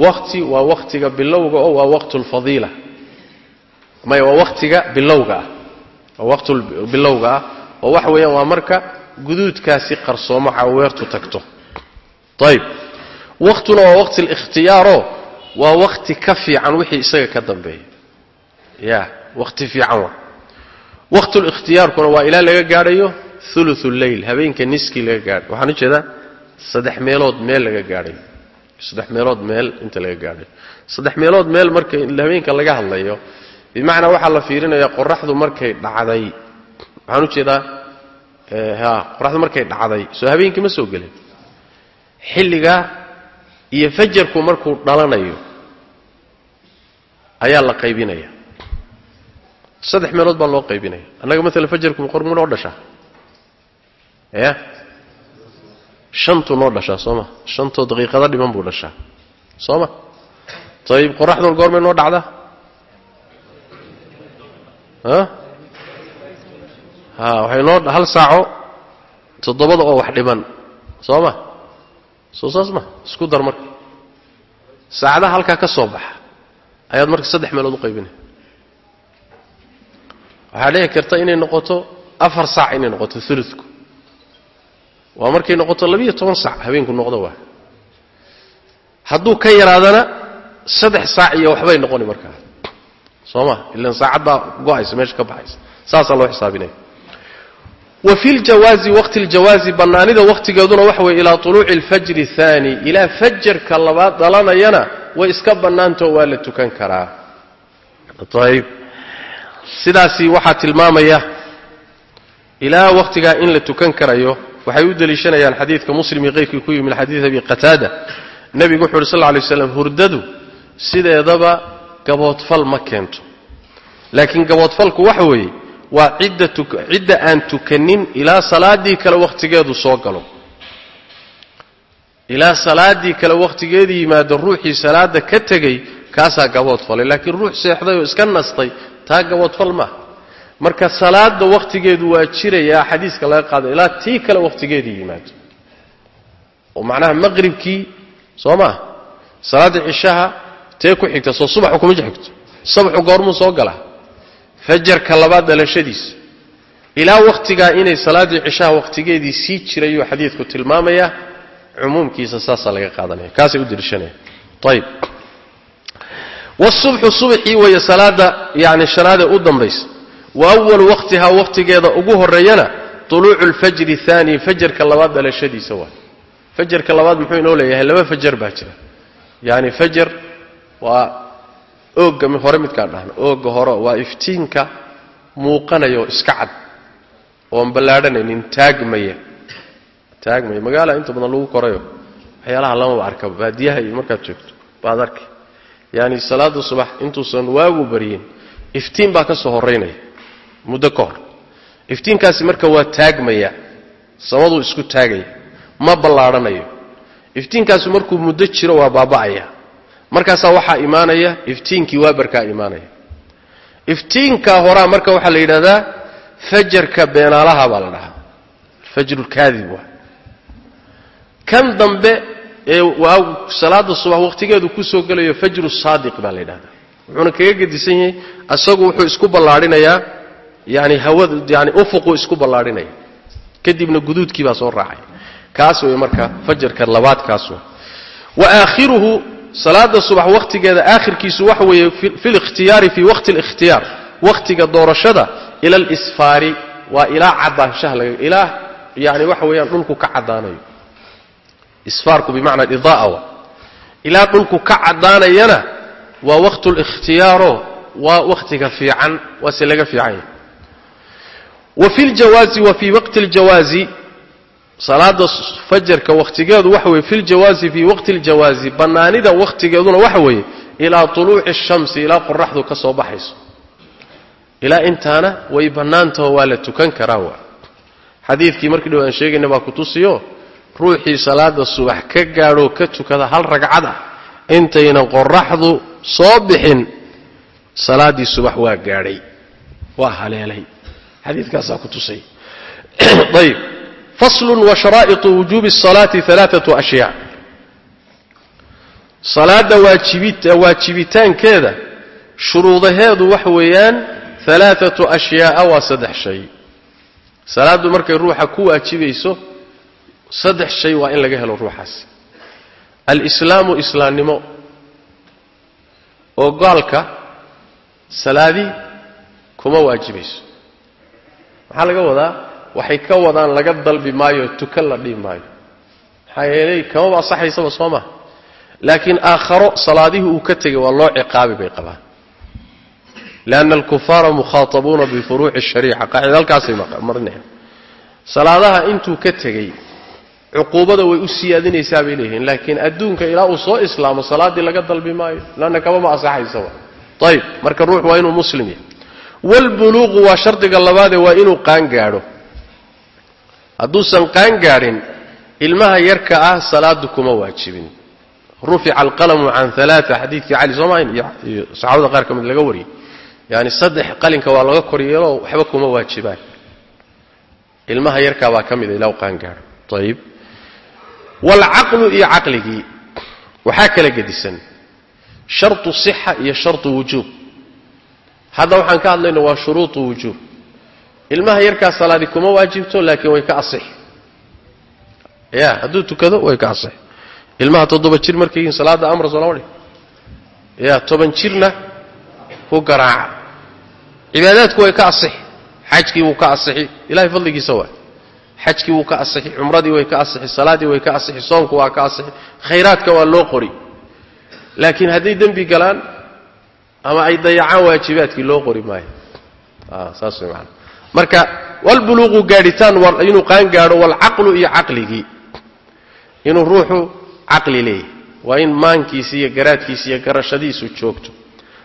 Speaker 1: waqti waa waqtiga bilowga oo waa waqt اlfadiila maya waa waqtiga bilowga ah waa waqt bilowga ah oo waxa weeyaan waa marka guduudkaasi qarsoomo caweertu tagto. Ayb waktuna waa waqti likhtiyaaroo waa wakti ka fiican wixii isaga ka dambeeya. Ya waqti fiican waa. Waktlikhtiyaarkuna waa ilaa laga gaadhayo ulu lleyl habeenka niskii laga gaadhayo waxaan u saddex meelood meel laga gaadhayo. Saddex meelood meel inta laga gaadhayo. Saddex meelood meel marka habeenka laga hadlayo bimacnaa waxaa la fiirinayaa qoraxdu markay dhacday. Waxaan u ha qoraxdu markay dhacday soo habeenkii ma soo gelin. Xilligaa iyo fajarku markuu dhalanayo ayaa la qaybinaya. Saddex meelood baa loo qaybinaya. Annaga maalan fajarku qormu noo dhashaa? Ya shantuu noo dhashaa soo ma? Shantoo daqiiqado dhiman buu dhashaa. Soo ma? Ayib qoraxdun goormay noo dhacdaa? Ha waxay noo hal saaco toddobada oo wax dhiman. Soo ma? Soo saas ma? Isku dar marka. Saacadaha halkaa ka soo baxa ayaad marka saddex meelood u qaybinaya waxaa dhici karta inay noqoto afar saac inay noqoto uludku waa markay noqoto labiiyo toban saac habeenku noqdo waa. Hadduu ka yaraadana saddex saac iyo waxbay noqoni markaa. Soo ma? Ilan saacad baa go'aysa meesha ka baxaysa. Saasaa loo xisaabinaya wa fi ljawaazi waqti ljawaazi bannaanida wakhtigeeduna waxa weye ilaa tuluuci alfajri aani ilaa fajarka labaad dhalanayana way iska bannaantao waa la tukan karaa. Ayb sidaasi waxaa tilmaamaya ilaa wakhtigaa in la tukan karayo waxay u deliishanayaan xadiidka muslim iyo ku yimi xadiid abi qataada. Nebigu wuxu uhi sal lla lay hurdadu sideedaba gaboodfal ma keento. Laakiin gaboodfalku waxa weeye waa cidda aan tukanin ilaa salaadii kale wakhtigeedu soo galo. Ilaa salaadii kale wakhtigeedu yimaado ruuxii salaada ka tegey kaasaa gaboodfalay laakiin ruux seexday oo iska nastay taa gaboodfal maaha marka salaada wakhtigeedu waa jirayaa xadiiska laga qaado ilaa tii kale wakhtigeedii yimaado. Oo macnaha maqribkii soo maa salaada cishaha tee ku xigta soo subaxu kuma xigto subaxu goormuu soo galaa fajarka labaad dhalashadiisa ilaa wakhtigaa inay salaaddii cishaha wakhtigeedii sii jirayuu xadiidku tilmaamaya cumuumkiisa saasaa laga qaadanaya. Kaasay u deliishanaya ayib wsubxu subxii weeye salaada yani shanaadee u dambaysa wa awalu waqtihaa wakhtigeeda ugu horeeyana tuluucu lfajri aani fajarka labaad dhalashadiisa waay fajarka labaad muxuu inoo leeyahay? Laba fajar baa jira. Yani fajar waa oogga hore midkaan dhahno oogga hore waa iftiinka muuqanayo iska cad oon ballaadhanaynin taagmaya. Taagmaya. Magaala inta badan lagu korayo waxyaalaha lamaba arkaba baadiyaha iyo markaad joogto baad arkay yaani salaada subax intuusan waagu baryin iftiin baa ka soo horaynaya muddo ka hor. Iftiinkaasi marka waa taagmaya samaduu isku taagaya ma ballaadhanayo. Iftiinkaasi markuu muddo jiro waa baaba'aya markaasaa waxaa imaanaya iftiinkii waabarkaa imaanaya. Iftiinkaa horaa marka waxaa la yidhahdaa fajarka beenaalaha baa la dhahaa. Fajrulkaadib waa. Kan dambe ee salaada subax wakhtigeedu ku soo gelayo fajru saadiq baa la yidhahdaa wuxuuna kaga gedisan yahay isagu wuxuu isku ballaadhinayaa yani hawada yani ufuquu isku ballaadhinaya kadibna guduudkii baa soo raacay kaas wey marka fajarka labaad kaas wey wa aakhiruhu salaada subax wakhtigeeda aakhirkiisu waxa weeye fi likhtiyaari fii waqti alikhtiyaar. Wakhtiga doorashada ila alisfaari waa ilaa caddaanshaha laga ilaa yani waxa weeyaan dhulku ka caddaanayo. Isfaarku bimacna idaaa ilaa dhulku ka caddaanayana waa waqtu likhtiyaaro waa wakhtiga fiican waase laga fiican yahay. Wa fi ljawaazi wa fii waqti اljawaazi salaada fajarka wakhtigeedu waxa weye filjawaazi fii waqti ljawaazi bannaanida wakhtigeeduna waxa weeye ilaa tuluuci ashamsi ilaa qoraxdu ka soo baxayso. Ilaa intaana way bannaantaho waa la tukan karaa waa. Xadiidkii markii dhow aan sheegayna baa ku tusiyo ruuxii salaada subax ka gaadhoo ka tukada hal ragcad ah intaynan qoraxdu soo bixin salaadii subax waa gaadhay waa haleelay. Xadiidkaasaa ku tusay. Ayb faslu wa sharaa'iu wujuubi salaati alaaatu ashyaa salaadda waajibitaankeeda shuruudaheedu waxa weeyaan alaaatu ashyaaa waa saddex shay salaaddu markay ruuxa ku waajibayso saddex shay waa in laga helo ruuxaas alislaamu islaamnimo oo gaalka salaadi kuma waajibayso maxaa laga wadaa waxay ka wadaan laga dalbi maayo tukan la dhihi maayo. Maxaa yeelay kamaba asaxaysaba soo maha laakiin aakharo salaadihii uu ka tegay waa loo ciqaabi bay qabaan. Lianna alkufaara mukhaatabuuna bifuruuci shariica qaacida halkaasay marinayaan salaadaha intuu ka tegey cuquubada way u siyaadinaysaa bay leeyihiin. Laakiin adduunka ilaa uu soo islaamo salaaddii laga dalbi maayo. Lanna kamama asaxaysaba ayib marka ruux waa inuu muslim yahay. Waalbuluuqu waa shardiga labaadee waa inuu qaan gaadho hadduusan qaan gaadhin ilmaha yarka ah salaadu kuma waajibin. Rufica alqalamu can alaaa xadiidkii cali soomayn iyo saxaabada qaar ka mid laga wariyey. Yani saddex qalinka waa laga kor waxba kuma waajibaan. Ilmaha yarkaa baa ka mida ilaa u qaan gaadho. Ayib waalcaqlu iyo caqligii waxaa kala gedisan. Shartu sixa iyo shartu wujuub. Hadda waxaan ka hadlayna waa shuruudu wujuub ilmaha yarkaa salaadi kuma waajibto laakiin way ka asix. Ya hadduu tukado way ka asix. Ilmaha toddoba jir markay yihiin salaadda amra soo ya toban jirna ku garaaca. Cibaadaadku way ka asixi xajkii wuu ka asixi. Ilahay fadligiisa waa. Xajkii wuu ka asixi. Cumradii way ka asixi. Salaaddii way ka asixi. Soomku waa ka asixi. Khayraadka waa loo qori. Laakiin hadday dembi galaan ama ay dayacaan waajibaadkii loo qori maayo. Saas way maana marka walbuluuqu gaadhitaan inuu qaan gaadho walcaqlu iyo caqligii inuu ruuxu caqli leeyahy waa in maankiisi iyo garaadkiisi iyo garashadiisu joogto.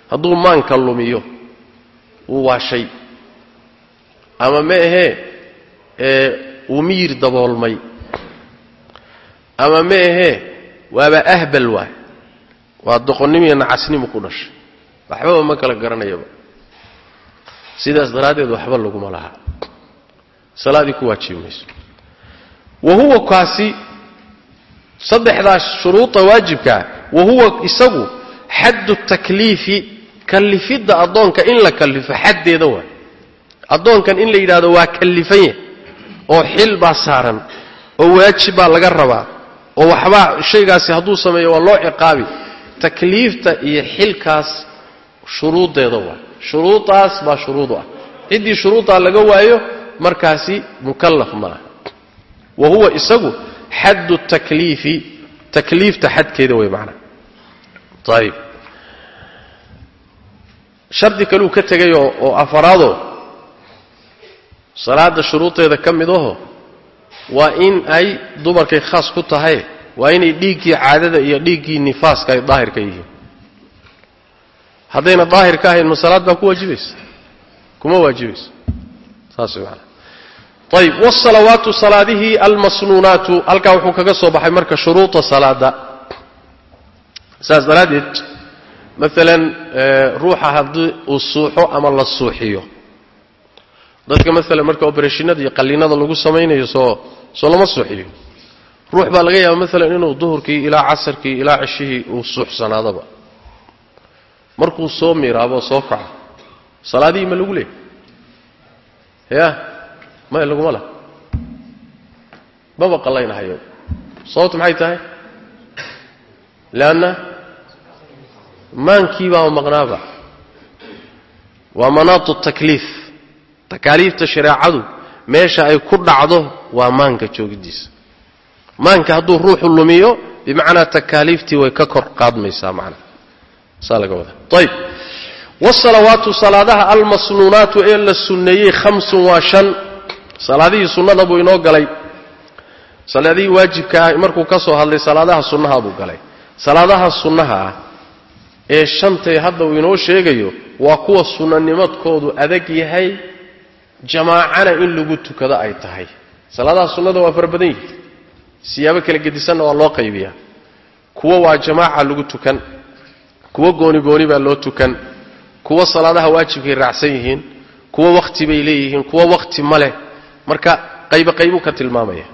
Speaker 1: Hadduu maanka lumiyo wuu waashay. Ama ma ahee wuu miyir daboolmay. Ama ma ahee waaba ahbal waay. Waa doqonnimo iyo nacasnimu ku dhashay. Waxbaba ma kala garanayaba sidaas daraaddeed waxba laguma laha. Salaadii ku waajibi mayso wa huwa kaasi saddexdaas shuruuda waajibkaa wa huwa isagu xaddu takliifi kallifidda addoonka in la kallifo xaddeeda waay addoonkan in la yidhahdo waa kallifan yahay oo xil baa saaran oo waajib baa laga rabaa oo waxbaa shaygaasi hadduu sameeyo waa loo ciqaabi. Takliifta iyo xilkaas shuruuddeeda waay shuruudaas baa shuruudu ah. Ciddii shuruudaa laga waayo markaasi mukallaf maaha wa huwa isagu xaddu takliifi takliifta xadkeeda wey macnaa ayib shardi kaluu ka tegay oo afaraadoo salaada shuruudeeda ka mid aho waa in ay dumarkay khaas ku tahay waa inay dhiiggii caadada iyo dhiiggii nifaaska ay daahir ka yihiin haddayna daahir ka ahayn ma salaad baa ku waajibaysa kuma waajibaysa saas maana ayib wsalawaatu salaadihii almasnuunaatu. Halkaa wuxuu kaga soo baxay marka shuruuda salaada. Saas daraaddeed maalan ruuxa haddii uu suuxo ama la suuxiyo. Dadka maalan marka oberashinada iyo qalliinada lagu samaynayo soo soo lama suuxiyo. Ruux baa laga yaaba maalan inuu duhurkii ilaa casarkii ilaa ceshihii uu suuxsanaadaba markuu soo miiraabo soo kaco salaadihii ma lagu leeyay ya maya laguma lah maba qallaynahayo sababtu maxay tahay? Leanna maankii baaba maqnaaba. Waa manaatu takliif. Takaaliifta shareecadu meesha ay ku dhacdo waa maanka joogidiisa maanka hadduu ruuxu lumiyo bimacnaa takaaliiftii way ka kor qaadmaysaa macnaa saa laga wadaa ayib wsalawaatu salaadaha almasnuunaatu ee la sunneeyey hamsun waa shan. Salaadihii sunnada buu inoo galay. Salaadihii waajibkaa markuu ka soo hadlay salaadaha sunnaha buu galay. Salaadaha sunnaha ah ee shantay hadda uu inoo sheegayo waa kuwa sunnanimadkoodu adag yahay jamaacana in lagu tukado ay tahay. Salaadaha sunnada waa fara badan yihi siyaabo kala gedisanna waa loo qaybiyaa. Kuwo waa jamaaca lagu tukan kuwo gooni gooni baa loo tukan. Kuwo salaadaha waajibkay raacsan yihiin. Kuwo wakhti bay leeyihiin. Kuwo wakhti ma leh. Marka qaybo qaybuu ka tilmaamaya.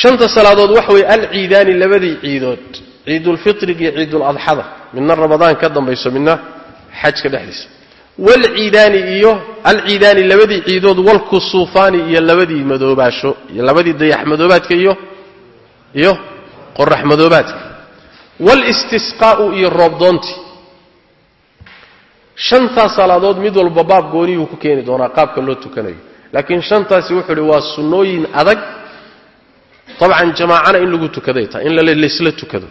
Speaker 1: Shanta salaadood waxa weeye alciidaani labadii ciidood. Ciidulfitriga iyo ciiduladxada midna ramadaan ka dambayso midna xajka dhexdiisa. Walciidaani iyo alciidaani labadii ciidood walkusuufaani iyo labadii madoobaasho iyo labadii dayax madoobaadka iyo iyo qorax madoobaadka walistisqaa'u iyo roobdoontii shantaas salaadood mid walba baab gooniyuu ku keeni doonaa qaabka loo tukanayo. Laakiin shantaasi wuxuu uhi waa sunnooyin adag. Dabcan jamaacana in lagu tukaday tahay in laysla tukado.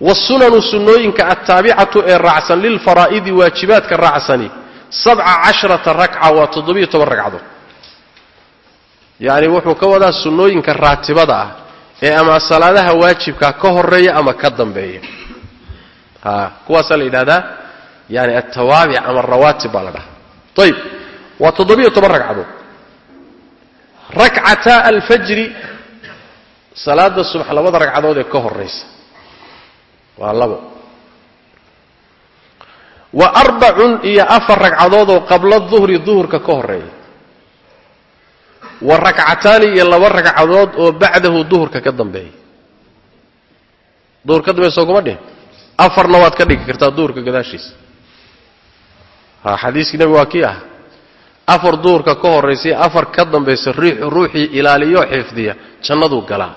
Speaker 1: Wasunanu sunnooyinka attaabicatu ee raacsan lilfaraa'idi waajibaadka raacsani sabca casharata rakca waa toddobiyo toban ragcadood. Yacni wuxuu ka wadaa sunnooyinka raatibada ah ee ama salaadaha waajibka ka horreeya ama ka dambeeya. Kuwaasaa la yidhahdaa yani altawaabic ama arawaatib baa la dhahaa. Ayib waa toddobiyo toban ragcadood. Rakcataa alfajri salaada subax labada ragcadood ee ka horaysa waa labo. Wa arbacun iyo afar ragcadood oo qabla duhri duhurka ka horreeya wa rakcataani iyo laba ragcadood oo bacdahu duhurka ka dambeeya duhur ka dambeya soo kuma dhihin? Afarna waad ka dhigi kartaa duhurka gadaashiisa. Xadiiskii nebiga waa kii ah. Afar duhurka ka horraysay afar ka dambaysa ruuxii ilaaliyo xifdiya jannaduu galaa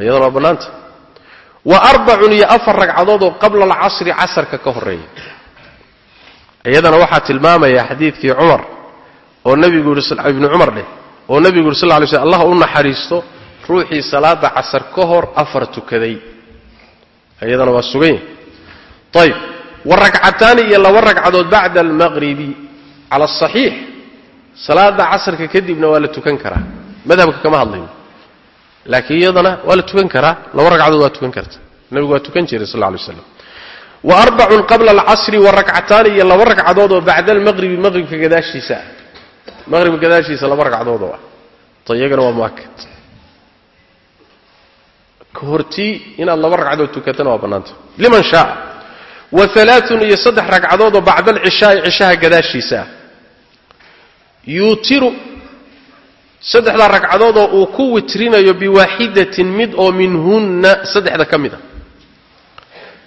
Speaker 1: iyadana waa bannaanta. Wa arbacun iyo afar ragcadood oo qabla alcasri casarka ka horreeya iyadana waxaa tilmaamaya xadiidkii cumar oo nebigu yidhi ibnu cumar dheh oo nebigu yidhi sal lay slam allah u naxariisto ruuxii salaada casar ka hor afar tukaday. Iyadana waa sugan yahay. Ayib wa ragcataani iyo laba ragcadood bacda almaqribi cala asaxiix salaada casarka kadibna waa la tukan karaa. Madhabka kama hadlayno. Laakiin iyadana waa la tukan karaa laba ragcadood waa tukan karta. Nebigu waa tukan jiray sal alay slam wa arbacun qabla alcasri wa rakcataani iyo laba ragcadood oo bacda almaqribi maqribka gadaashiisa ah maqribka gadaashiisa laba ragcadood oo ah. To iyagana waa muakad ka hortii inaad laba ragcadood tukatana waa bannaanta. Liman shaaa wa alaaun iyo saddex ragcadood oo bacda alcishaai cishaha gadaashiisa. Ah yuutiru saddexdaa ragcadood oo uu ku witrinayo biwaaxidatin mid oo minhunna saddexda ka mida.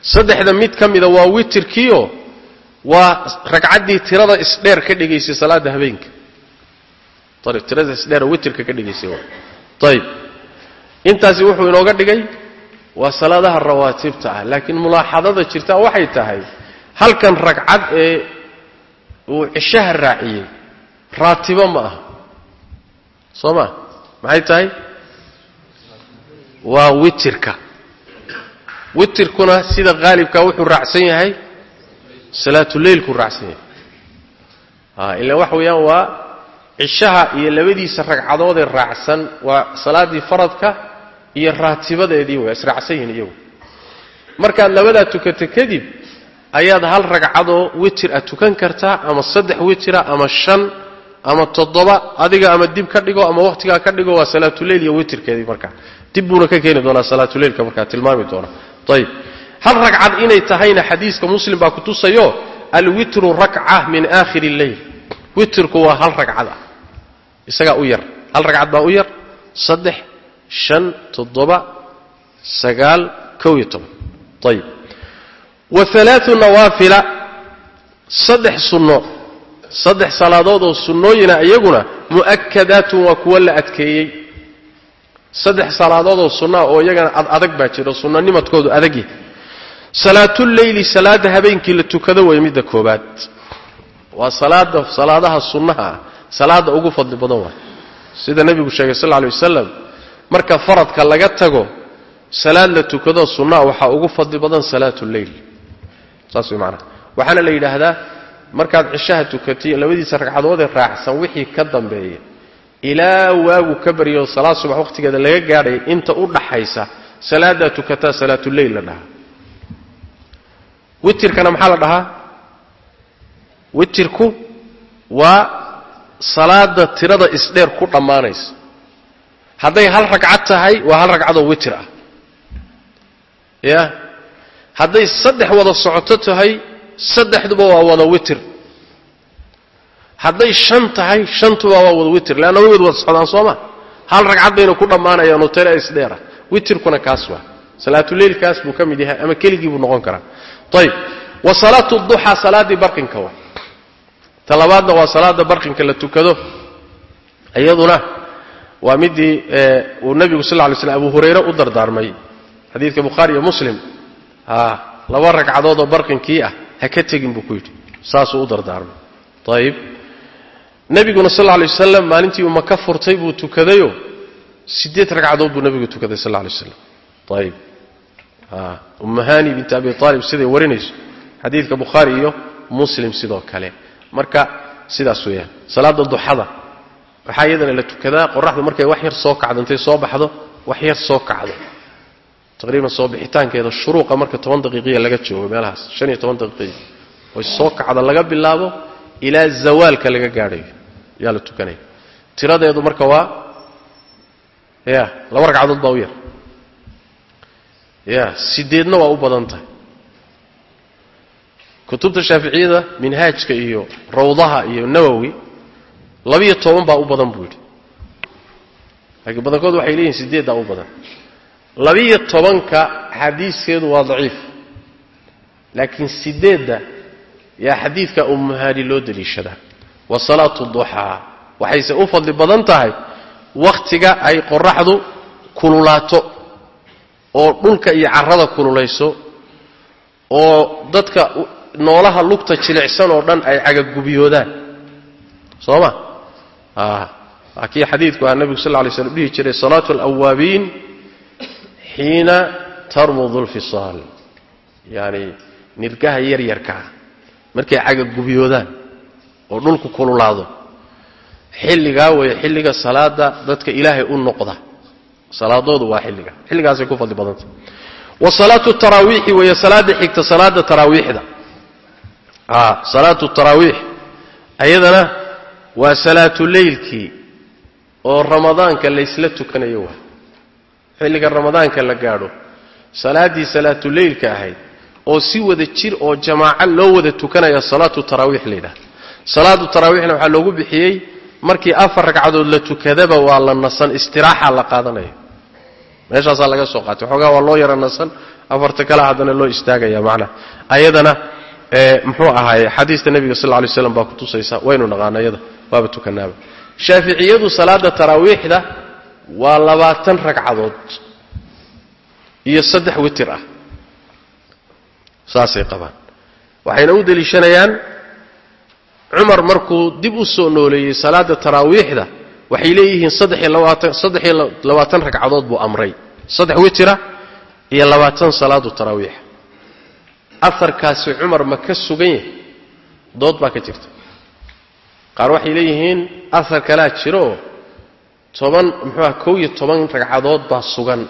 Speaker 1: Saddexda mid ka mida waa witirkiio waa ragcaddii tirada isdheer ka dhigaysay salaada habeenka ayb tirada isdheer oo witirka ka dhigaysay ayib intaasi wuxuu inooga dhigay waa salaadaha rawaatibta ah laakiin mulaaxadada jirta waxay tahay halkan ragcad ee uu cishaha raaciyey raatibo ma aha. Soo ma? Maxay tahay? Waa witirka. Witirkuna sida qaalibka wuxuu raacsan yahay salaatuleylkuu raacsan yahay. A ila waxa weeyaan waa cishaha iyo labadiisa ragcadoodee raacsan waa salaaddii faradka iyo raatibadeedii way israacsan yihiin iyagu. Markaad labadaa tukato kadib ayaad hal ragcadoo witir a tukan kartaa ama saddex witira ama shan ama toddoba adiga ama dib ka dhigo ama wakhtigaa ka dhigo waa salaatuleyl iyo witirkeedii markaa dib buuna ka keeni doonaa salaatuleylka markaa tilmaami doona. Ayib hal ragcad inay tahayna xadiiska muslim baa kutusayo alwitru rakca min aakhir lleyl witrku waa hal ragcad. ah isagaa u yar. Hal ragcad baa u yar? Saddex shan toddoba sagaal kow iyo toban. Ayib wa alaau nawaafila saddex sunno. Saddex salaadood oo sunnooyina iyaguna mu'akadaatun waa kuwo la adkeeyey. Saddex salaadood oo sunnoa oo iyagana ad adag baa jiro sunnanimadkoodu adagya salaatuleyli salaada habeenkii la tukado way midda koobaad waa salaada salaadaha sunnaha ah salaada ugu fadli badan waay. Sida nebigu sheegay sal lla lay wasalam marka faradka laga tago salaad la tukado sunnaha waxaa ugu fadli badan salaatuleyl saas way macanaha waxaana la yidhaahdaa markaad cishaha tukatay labadiisa ragcadoodee raacsan wixii ka dambeeya ilaa waagu ka baryo salaad subax wakhtigeeda laga gaadhaya inta u dhaxaysa salaadaa tukataa salaatuleyl la dhahaa. Witirkana maxaa la dhahaa? Witirku waa salaada tirada isdheer ku dhammaanaysa hadday hal ragcad tahay waa hal ragcadoo witir ah. Ya? Hadday saddex wada socoto tahay saddexduba waa wada witir hadday shan tahay shantuba waa wada witir leanna way wad wada socdaan sooma hal ragcad bayna ku dhammaanayaanoo tira isdheera. Witirkuna kaas waa. Salaatuleylkaas buu ka mid yahay ama keligii buu noqon karaa. Ayib wa salaatu duxaa salaaddii barqinka wa ta labaadna waa salaada barqinka la tukado. Iyaduna waa midii uu nebigu sal lay slam abu hurayre u dardaarmay. Xadiidka bukhaari iyo muslim. Laba ragcadoodoo barqinkii ah ha ka tegin buu ku yidhi. Saasuu u dardaarmay. Ayib nebiguna sal lay wasalam maalintii uu maka furtay buu tukadayo. Sideed ragcadood buu nebigu tukaday sal lay waslam ayib ummahani binti abi aalib siday warinayso. Xadiidka bukhaari iyo muslim sidoo kale marka sidaas weeyaan. Salaada duxada. Waxaa iyadana la tukadaa qoraxdu markay wax yar soo kacdo intay soo baxdo wax yar soo kacdo. Taqriiban soo bixitaankeeda shuruuqa marka toban daqiiqiya laga joogo meelahaas. Shan iyo toban daqiiqiya oy soo kacdo laga bilaabo ilaa zawaalka laga gaadhayo yaa la tukanaya tiradeedu marka waa ya laba ragcadood baa u yar. Ya sideedna waa u badan tahay kutubta shaaficiyada minhaajka iyo rawdaha iyo nawowi labiyo toban baa u badan buu yidhi. Laakiin badankood waxay leeyihiin sideeddaa u badan. Labiyo tobanka xadiiskeedu waa daciif. Laakiin sideedda yaa xadiidka ummuhaani loo deliishadaa wa salaatu duxaa waxayse u fadli badan tahay wakhtiga ay qoraxdu kululaato oo dhulka iyo carrada kululayso oo dadka noolaha lugta jilicsan oo dhan ay cagagubiyoodaan soo ma a kii xadiidku ahaa nebigu sal lay slm dhihi jiray salaatu alawaabiin xiina tarmudu lfisaal yani nirgaha yaryarkaa markay cagagubiyoodaan oo dhulku kululaado. Xilligaa weeye xilliga salaada dadka ilaahay u noqda. Salaadoodu waa xilliga. Xilligaasay ku fadli badanta wa salaatu taraawiixi weeye salaada xigta salaada taraawiixda salaatu taraawiix ayadana waa salaatu leylkii oo ramadaanka laysla tukanayo waa. Xilliga ramadaanka la gaadho. Salaaddii salaatuleylka ahayd oo si wada jir oo jamaaco loo wada tukanaya salaatu taraawiix la yidhaha salaatu taraawiixna waxaa loogu bixiyey markii afar ragcadood la tukadaba waa la nasan istiraaxa la qaadanaya meeshaasaa laga soo qaatay. Xoogaa waa loo yara nasan afarta kale haddana loo istaagaya macnaha ayadana muxuu ahaaye xadiista nebiga sal ly slam baa kutusaysa waynu naqaana yada waaba tukanaaba. Shaaficiyadu salaada taraawiixda waa labaatan ragcadood iyo saddex witir ah. Saasay qabaan. Waxayna u deliishanayaan cumar markuu dib u soo nooleeyey salaada taraawiixda waxay leeyihiin saddexiyo labaatan ragcadood buu amray. Saddex witira iyo labaatan salaadu taraawiixa aarkaasi cumar ma ka sugan yahay? Dood baa ka jirta. Qaar waxay leeyihiin aar kalaa jiraoo toban muxuuah kow iyo toban ragcadood baa sugan.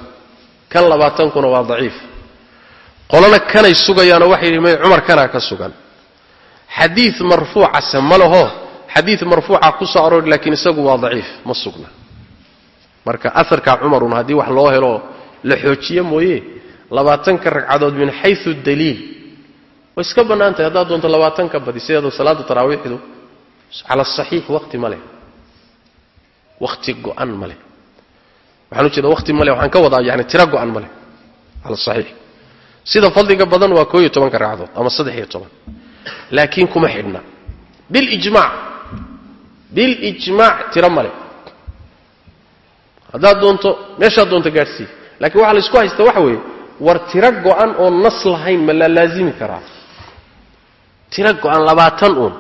Speaker 1: Kan labaatankuna waa daciif. Qolana kanay sugayaanoo waxay yidhi may cumar kanaa ka sugan. Xadiid marfuucase ma laho. Xadiid marfuuca ku soo aroori laakiin isagu waa daciif. Ma sugna. Marka aarkaa cumarun haddii wax loo helo la xoojiye mooye. Labaatanka ragcadood min xayu daliil way iska bannaan tahay haddaad doonto labaatanka badi sideeda salaada taraawiixdu cala asaxiix waqti ma leh. Waqti go-an ma leh. Waxaan u jeeda ma leh waxaan ka wadaa yani tiro go-an ma leh. Cala asaxiix sida fadliga badan waa koo iyo tobanka ragcadood ama saddex iyo toban. Laakiin kuma xidhna. Bilijmaac bilijmaac tiro ma leh. Haddaad doonto meeshaad doonto gaadhsii lakiin waxaa la isku haysta waxa weeye war tiro go-an oo nas lahayn ma la laazimi karaa tiro go-an labaatan uun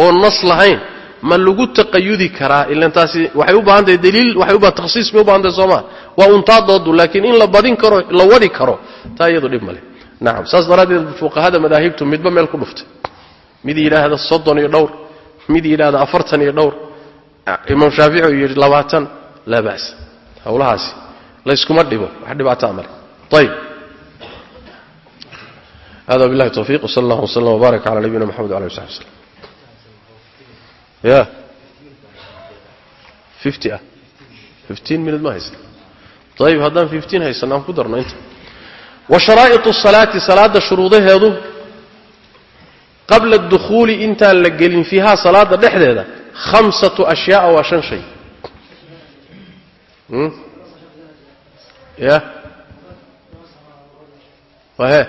Speaker 1: oo nas lahayn ma lagu taqayudi karaa ilan taasi waxay u baahan tahay daliil waxay u baa takhsiis bay u baahan tahay sooma waa untaa doodu laakiin in la badin karo la wadi karo taa iyadu dhib male nacam saas daraaddeed fuqahada madaahibtu midba meel ku dhuftay. Mid yidhaahda soddon iyo dhowr mid yidhaahda afartan iyo dhowr imaam shaafici uu yidhi labaatan laa ba'sa. Hawlahaasi layskuma dhibo wax dhibaataa male ayib hada billahi tawfiq wsala allah wslam wbaarak cala nabiyina maxamed wala ali saxbi wslem ya fifty ah fifteen minute ma haysan ayib haddaan fifteen haysan aan ku darno inta wa sharaa'iط salaati salaada shuruudaheedu qabla adukhuuli intaan la gelin fiihaa salaada dhexdeeda khamsatu ashyaaa waa shan shay ya wahe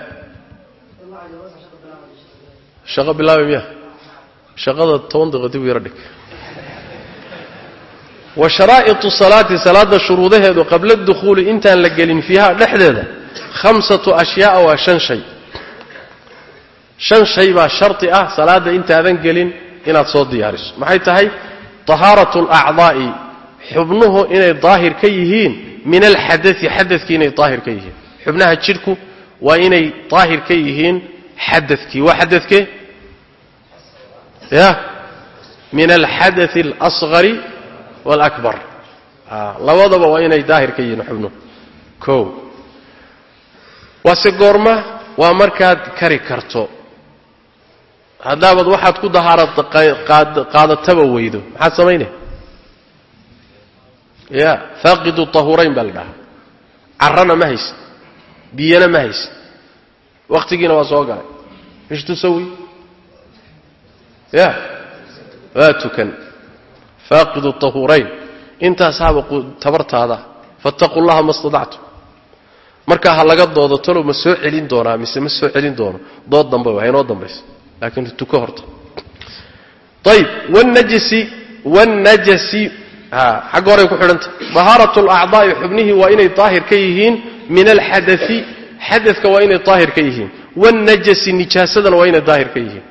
Speaker 1: shaqo bilaabay miya. Shaqada toban daqiiqo dib yaro dhig. Wa sharaa'itu salaati salaadda shuruudaheedu qabla dukhuuli intaan la gelin fiiha dhexdeeda khamsatu ashyaaa waa shan shay. Shan shay baa shardi ah salaada intaadan gelin inaad soo diyaariso. Maxay tahay? Tahaaratu alacdaa'i xubnuhu inay daahir ka yihiin min alxadai xadadki inay daahir ka yihiin. Xubnaha jidhku waa inay daahir ka yihiin xadakii waa xadakee ya min alxadaثi اlasغari wاlakbar labadaba waa inay daahir ka yihiin xubnuhu o waase goorma waa markaad kari karto haddaabad waxaad ku dahaarad qaadataba weydo maxaad samaynay ya faaqidu tahurayn baa la dhahaa carrana ma haysid biyana ma haysid wakhtigiina waa soo galay. Ish tusawi ya waa tukan. Faaqidu tahurayn. Intaasaaba tabartaada fattaquu llaha ma stadactum markaa ha laga doodo talow ma soo celin doonaa mise ma soo celin doono. Dood dambe waa inoo dambaysa. Laakiin tuko horta. Ayib wannajasi wannajasi xagga horay ku xidhanta. Dahaarat alacdaa'i xubnihii waa inay daahir ka yihiin min alxadai xadadka waa inay daahir ka yihiin. Wannajasi nijaasadana waa inay daahir ka yihiin.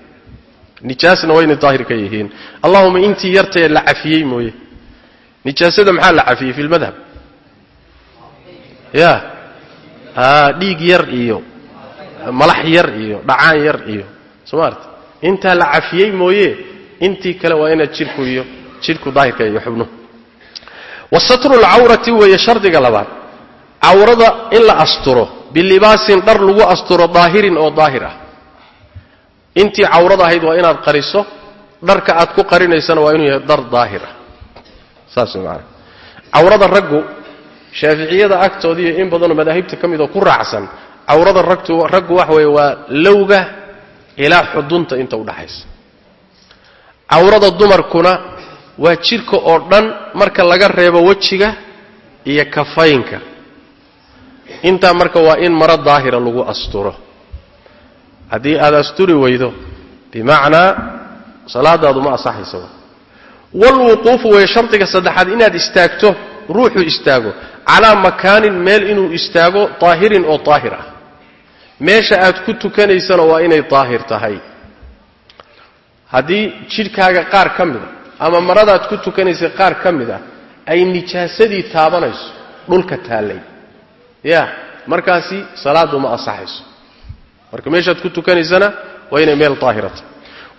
Speaker 1: Nijaasna waa inay daahir ka yihiin. Allahuma intii yartae la cafiyey mooye. Nijaasada maxaa la cafiyey fi lmadhab ya. Dhiig yar iyo malax yar iyo dhacaan yar iyo. Soo maarta intaa la cafiyey mooye intii kale waa inaad jidhku iyo jidhku daahirka iyo xubnuhu wa satru lcawrati weeye shardiga labaad. Cawrada in la asturo bilibaasin dhar lagu asturo daahirin oo daahir ah. Intii cawrada ahayd waa inaad qariso dharka aad ku qarinaysana waa inuu yahay dhar daahir ah. Saas way macanaa cawrada raggu shaaficiyada agtoodiiyo in badanoo madaahibta ka midoo ku raacsan cawrada raggu waxa weeye waa lowga ilaa xudunta inta udhaxaysa cawrada dumarkuna waa jidhka oo dhan marka laga reebo wejiga iyo kafaynka intaa marka waa in maro daahira lagu asturo. Haddii aad asturi weydo bimacnaa salaadaadu ma asaxaysa walwuquufu weeye shardiga saddexaad inaad istaagto ruuxu istaago. Calaa makaanin meel inuu istaago daahirin oo daahir ah. Meesha aad ku tukanaysana waa inay daahir tahay. Haddii jidhkaaga qaar ka mida ama maradaad ku tukanaysay qaar ka mid ah ay nijaasadii taabanayso dhulka taallay ya markaasi salaadu ma asaxayso marka meeshaad ku tukanaysana waa inay meel daahirata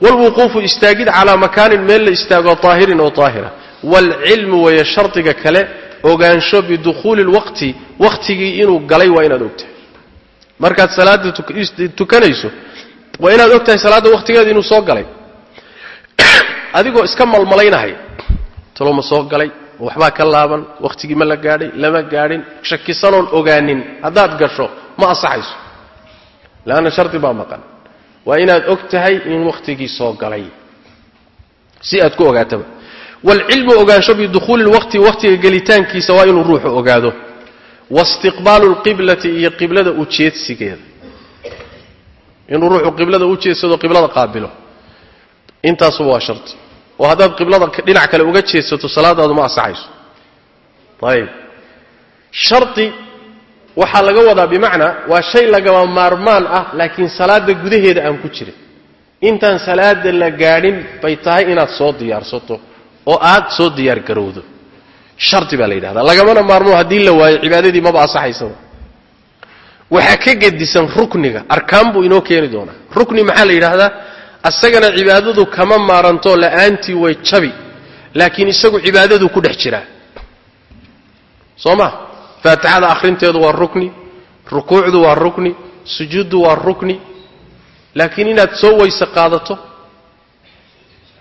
Speaker 1: waalwuquufu istaagid calaa makaanin meel la istaago daahirin oo daahira waalcilmu weeye shardiga kale ogaansho bidukhuuli lwaqti wakhtigii inuu galay waa inaad ogtahay. Markaad salaada tukanayso waa inaad og tahay salaadda wakhtigeeda inuu soo galay. Adigoo iska malmalaynahay talo ma soo galay waxbaa ka laaban wakhtigii ma la gaadhay lama gaadhin shakisanoon ogaanin haddaad gasho ma asaxayso leanna shardi baa maqan. Waa inaad og tahay in wakhtigii soo galay. Si aad ku ogaataba. Waalcilmu ogaansho bidukhuuli lwaqti wakhtiga gelitaankiisa waa inuu ruuxu ogaado. Waistiqbaalu lqiblati iyo qiblada ujeedsigeeda. Inuu ruuxu qiblada u qiblada qaabilo. Intaasuba waa shardi oo haddaad qiblada dhinac kale uga jeedsato salaadaadu ma asaxayso ayib shardi waxaa laga wadaa bimacnaa waa shay lagama maarmaan ah laakiin salaada gudaheeda aan ku jirin. Intaan salaada la gaadhin bay tahay inaad soo diyaarsato oo aad soo diyaargarowdo shardi baa la yidhahdaa. Lagamana maarmo haddii la waayo cibaadadii maba asaxaysaba waxaa ka gedisan rukniga arkaan buu inoo keeni doonaa. Rukni maxaa la yidhaahdaa asagana cibaadadu kama maaranto la'aantii way jabi laakiin isagu cibaadadu ku dhex jiraa soo ma? Faatixada akhrinteedu waa rukni rukuucdu waa rukni sujuuddu waa rukni. Laakiin inaad soo weyse qaadato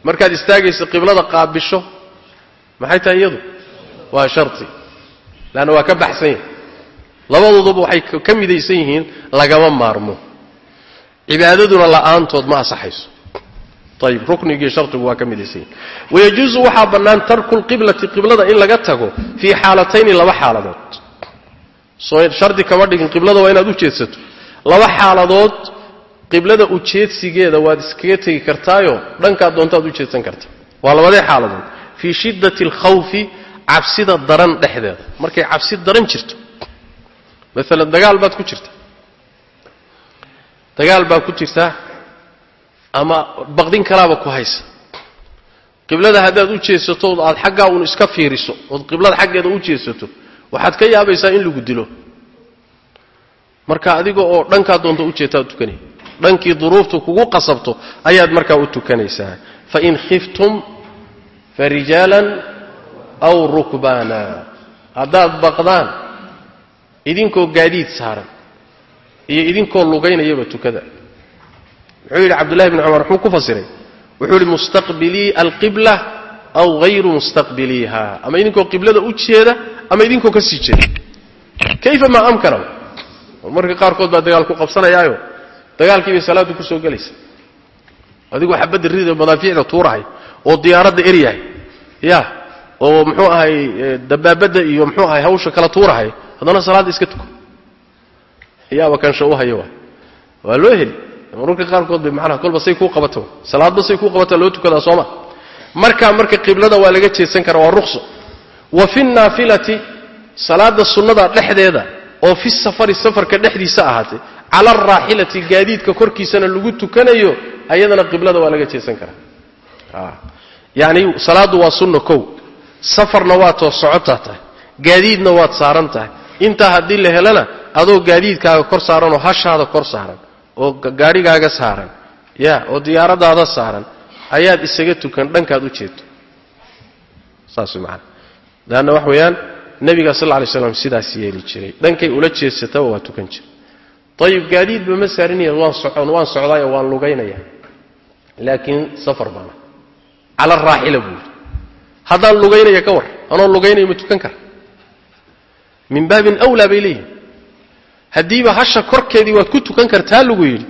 Speaker 1: markaad istaagayso qiblada qaabisho maxay tahay iyadu? Waa shardi leanna waa ka baxsan yahay. Labadooduba waxay ka midaysan yihiin lagama maarmo cibaadaduna la'aantood ma asaxayso ayib ruknigii shardigu waa ka midaysan yihiin wayajuusu waxaa bannaan tarku lqiblati qiblada in laga tago fii xaalatayni laba xaaladood. Soo shardi kama dhigin qiblada waa inaad u jeedsato. Laba xaaladood qiblada ujeedsigeeda waad iskaga tegi kartaayo dhankaad doontaad u jeedsan karta. Waa labadee xaaladood. Fii shiddati alkhawfi cabsida daran dhexdeeda. Markay cabsi daran jirto. Maalan dagaal baad ku jirta dagaal baad ku jirtaa ama baqdin kalaaba ku haysa. Qiblada haddaad u jeedsato aad xaggaa uun iska fiiriso ood qiblada xaggeeda u jeedsato waxaad ka yaabaysaa in lagu dilo. Marka adiga oo dhankaa doonto u jeedtaad tukanay dhankii duruuftu kugu qasabto ayaad markaa u tukanaysaa. Fain khiftum farijaalan aw rukbaana. Haddaad baqdaan idinkoo gaadiid saaran iyo idinkoo lugaynayaba tukada. Wuxuu yidhi cabdullahi bni cumar muxuu ku fasiray? Wuxuu yidhi mustaqbilii alqibla aw hayru mustaqbiliiha. Ama idinkoo qiblada u jeeda ama idinkoo ka jeeda. Kayfa maa amkana marka qaarkood baa dagaal ku qabsanayaayo. Dagaalkii bay salaadu ku soo gelaysa. Adigoo xabadda rida madaafiicda tuurahay oo diyaaradda eryahay. Ya oo muxuu ahay dabaabadda iyo muxuu ahay hawsha kala tuurahay haddana salaadda iska tuko yaaba kansha u haya waa loo heli. Mararka qaarkood bay macnaha kolba say kuu qabato. Salaadba say kuu qabataa loo tukadaa sooma. Markaa marka qiblada waa laga jeedsan karaa waa ruqso. Wa fi naafilati salaada sunnada dhexdeeda oo fi safari safarka dhexdiisa ahaatay cala alraaxilati gaadiidka korkiisana lagu tukanayo ayadana qiblada waa laga jeedsan karaa yacni salaaddu waa sunna kow. Safarna waad too socotaa tahay. Gaadiidna waad saaran tahay. Intaa haddii la helana adoo gaadiidkaaga kor saaran oo hashaada kor saaran oo gaadhigaaga saaran ya oo diyaaradaada saaran ayaad isaga tukan dhankaad u jeedo. Saas way macana leanna wax weeyaan nebiga sal lla slam sidaas yeeli jiray. Dhankay ula jeedsataba waa tukan jiray. Ayib gaadiidba ma saarinaya waan socon waan socdaayo waan lugaynaya. Laakiin safar baana. Cala araaxila buu yidhi. Haddaan lugaynaya ka war anoo lugaynaya ma tukan kara. Min baabin awlaa bay leeyihiin haddiiba hasha korkeedii waad ku tukan kartaa lagu yidhi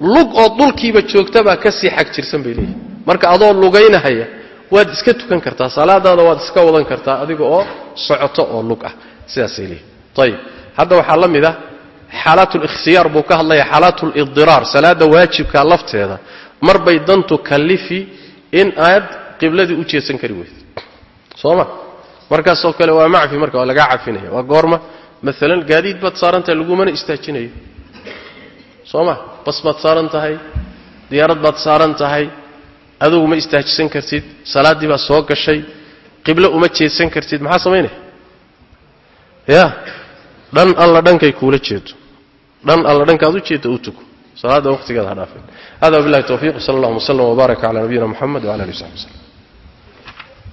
Speaker 1: lug oo dulkiiba joogtabaa ka sii xag jirsan bay leeyihiin marka adoo lugaynahaya waad iska tukan kartaa salaadaada waad iska wadan kartaa adiga oo socoto oo lug ah sidaasay leeyihiin ayib hadda waxaa la mid ah xaalaat likhtiyaar buu ka hadlaya xaalaat lidiraar salaada waajibka lafteeda. Mar bay dantu kallifi in aad qibladii u jeedsan kari weydo soo ma? Markaasoo kale waa macfi marka waa lagaa cafinaya waa goorma maalan gaadiid baad saaran tahay lagumana istaajinayo. Soo ma bas baad saaran tahay diyaarad baad saaran tahay adugu ma istaajisan kartid salaaddii baad soo gashay qiblo uma jeedsan kartid maxaa samaynaya ya dhan alla dhankay kuula jeedo. Dhan alla dhankaad u jeedda u tuko. Salaadda waqtigeeda ha dhaafin. Hada wabillahi tawfiiq sala allahuma wslam wbaaraka cala nabiyina moxamed wcala alihi w saxbi wslem